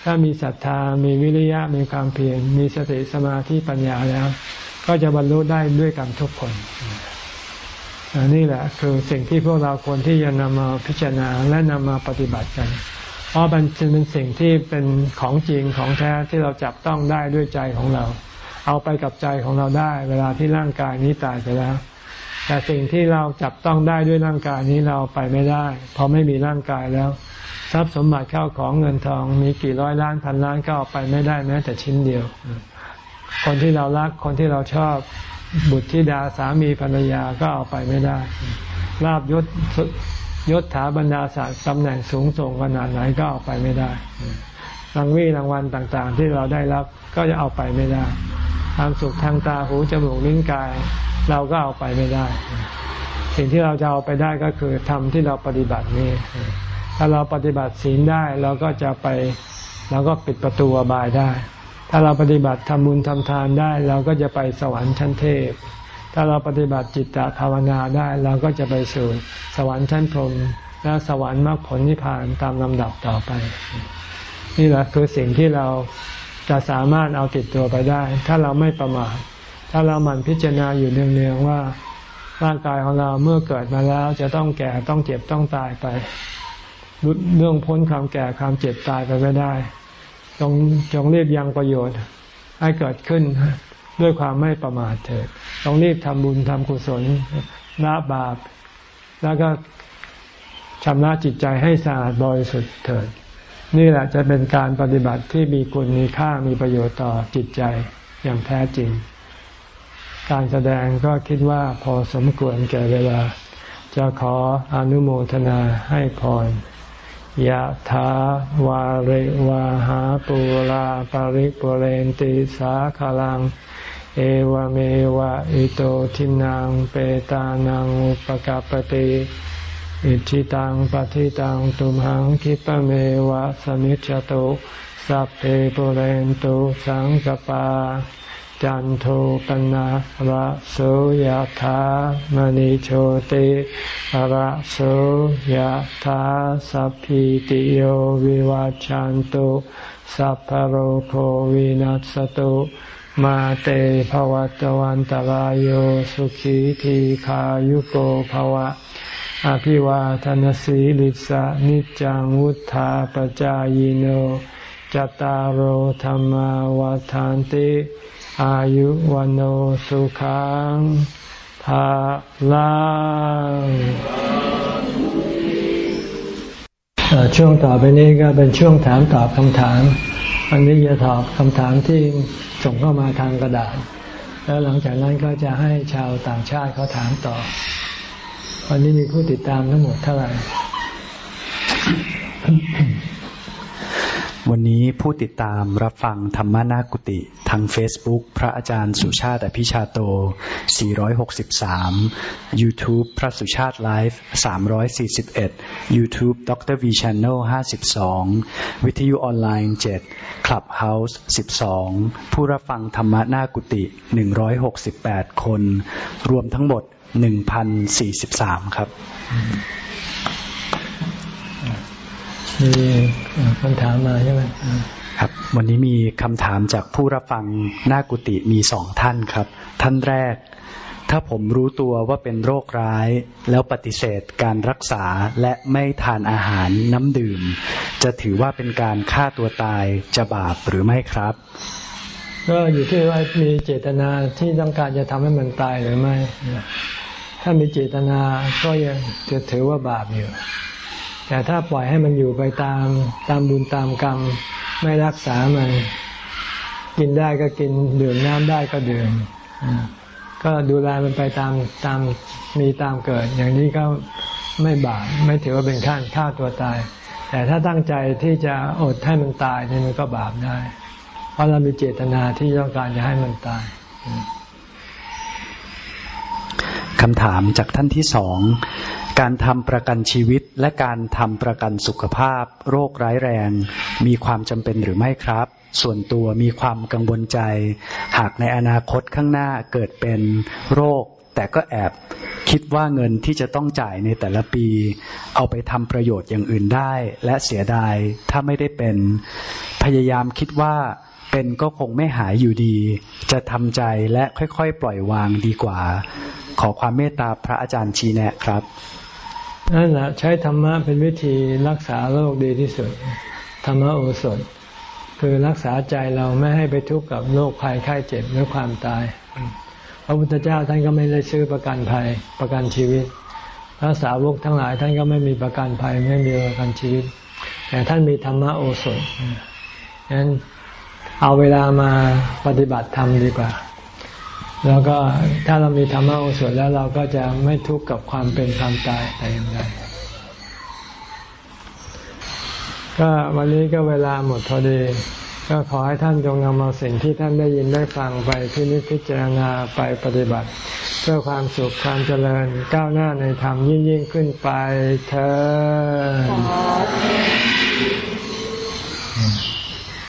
ถ้ามีศรัทธา มีวิริยะ มีความเพียร มีสติสมาธิปัญญาแล้ว ก็จะบรรลุได้ด้วยกันทุกคนอันนี้แหละคือสิ่งที่พวกเราควรที่จะนำมาพิจารณาและนำมาปฏิบัติกัน เพราะมันเป็นสิ่งที่เป็นของจริงของแท้ที่เราจับต้องได้ด้วยใจของเรา เอาไปกับใจของเราได้ เวลาที่ร่างกายนี้ตายไปแล้ว แต่สิ่งที่เราจับต้องได้ด้วยร่างกายนี้เราไปไม่ได้เพราะไม่มีร่างกายแล้วทรัพย์สมบัติเข้าของเงินทองมีกี่ร้อยล้านพันล้านก็เอาไปไม่ได้แม้แต่ชิ้นเดียว คนที่เรารักคนที่เราชอบบุตรธิดาสามีภรรยาก็เอาไปไม่ได้ลาบยศ ยศถาบรรดาศักดิ์ตำแหน่งสูงส่งขนาดไหนก็เอาไปไม่ได้รางวีรางวัลต่างๆ ที่เราได้รับก็จะเอาไปไม่ได้ ความสุขทางตาหูจมูกลิ้นกาย เราก็เอาไปไม่ได้ สิ่งที่เราจะเอาไปได้ก็คือทำที่เราปฏิบัตินี้ ถ้าเราปฏิบัติศีลได้เราก็จะไปเราก็ปิดประตูอบายได้ ถ้าเราปฏิบัติทำบุญทำทานได้ เราก็จะไปสวรรค์ชั้นเทพ ถ้าเราปฏิบัติจิตตภาวนาได้เราก็จะไปสู่สวรรค์ชั้นพรหมและสวรรค์มรรคผลนิพพานตามลำดับต่อไป นี่แหละคือสิ่งที่เราจะสามารถเอาติดตัวไปได้ ถ้าเราไม่ประมาทถ้าเราหมั่นพิจารณาอยู่เนืองๆว่าร่างกายของเราเมื่อเกิดมาแล้วจะต้องแก่ต้องเจ็บต้องตายไปเรื่องพ้นความแก่ความเจ็บตายไปไม่ได้จงจงรีบยังประโยชน์ให้เกิดขึ้น ด้วยความไม่ประมาทเถิดต้องรีบทำบุญทำกุศลละบาป แล้วก็ชำระจิตใจให้สะอาดบริสุทธิ์เถิด นี่แหละจะเป็นการปฏิบัติที่มีคุณมีค่ามีประโยชน์ต่อจิตใจอย่างแท้จริง การแสดงก็คิดว่าพอสมควรแก่เวลา จะขออนุโมทนาให้พรยะถาวาริวาหาปุราปาริปุเรนติสาคลัง เอวเมวะอิโตทินังเปตานังอุปกาปติอิชิตังปฏิตังตุมหังคิปเมวะสมิจจตุสัพเพปุเรนตุสังกปา จันโทปนะระโสยธามณิโชติระโสยธาสัพพิติโยวิวัจจันตุสัพพโรโควินัสตุ มาเตภวัตวันตารโยสุขีทีขายุโกภวะ อภิวาทนสีลิสะนิจังวุธาปจายโนจตารโหธรรมวาทานติ อายุวันโอสุขังภาลังช่วงต่อไปนี้ก็เป็นช่วงถามตอบคำถาม อันนี้จะตอบคำถามที่ส่งเข้ามาทางกระดาษ แล้วหลังจากนั้นก็จะให้ชาวต่างชาติเขาถามต่อ วันนี้มีผู้ติดตามทั้งหมดเท่าไหร่ วันนี้ผู้ติดตามรับฟังธรรมนากุติทาง Facebook พระอาจารย์สุชาติอภิชาโต 463 YouTube พระสุชาติไลฟ์341 YouTube ดร V Channel 52 วิทยุออนไลน์ 7 Clubhouse 12 ผู้รับฟังธรรมนากุติ 168 คน รวมทั้งหมด 1,043 ครับ มีคำถามมาใช่ไหมครับ วันนี้มีคำถามจากผู้รับฟังหน้ากุฏิมีสองท่านครับ ท่านแรก ถ้าผมรู้ตัวว่าเป็นโรคร้าย แล้วปฏิเสธการรักษาและไม่ทานอาหารน้ำดื่ม จะถือว่าเป็นการฆ่าตัวตายจะบาปหรือไม่ครับ ก็อยู่ที่ว่ามีเจตนาที่ต้องการจะทำให้มันตายหรือไม่ ถ้ามีเจตนาก็ยังจะถือว่าบาปอยู่ แต่ถ้าปล่อยให้มันอยู่ไปตามตามบุญตามกรรม ไม่รักษามัน กินได้ก็กินดื่มน้ำได้ก็ดื่มก็ดูแลมันไปตามตามมีตามเกิด อย่างนี้ก็ไม่บาปไม่ถือว่าเป็นขั้นฆ่าตัวตาย แต่ถ้าตั้งใจที่จะอดให้มันตายนี่มันก็บาปได้ เพราะเรามีเจตนาที่ต้องการจะให้มันตายคำถามจากท่านที่สอง การทำประกันชีวิตและการทำประกันสุขภาพ โรคร้ายแรง มีความจำเป็นหรือไม่ครับ ส่วนตัวมีความกังวลใจ หากในอนาคตข้างหน้าเกิดเป็นโรค แต่ก็แอบคิดว่าเงินที่จะต้องจ่ายในแต่ละปี เอาไปทำประโยชน์อย่างอื่นได้ และเสียดายถ้าไม่ได้เป็น พยายามคิดว่าเป็นก็คงไม่หายอยู่ดี จะทำใจและค่อยๆ ปล่อยวางดีกว่า ขอความเมตตาพระอาจารย์ชี้แนะครับ นั่นแหละใช้ธรรมะเป็นวิธีรักษาโรคดีที่สุด ธรรมโอสถ คือรักษาใจเราไม่ให้ไปทุกข์กับโรคภัยไข้เจ็บหรือความตาย พระพุทธเจ้าท่านก็ไม่ได้ซื้อประกันภัยประกันชีวิตพระสาวกทั้งหลายท่านก็ไม่มีประกันภัยไม่มีประกันชีวิต แต่ท่านมีธรรมโอสถฉะนั้นเอาเวลามาปฏิบัติธรรมดีกว่า แล้วก็ถ้าเรามีธรรมะโอสถแล้วเราก็จะไม่ทุกข์กับความเป็นความตายแต่อย่างใดก็วันนี้ก็เวลาหมดพอดี ก็ขอให้ท่านจงนำเอาสิ่งที่ท่านได้ยินได้ฟังไปพินิจพิจารณาไปปฏิบัติ เพื่อความสุขความเจริญก้าวหน้าในธรรมยิ่งยิ่งขึ้นไปเธอ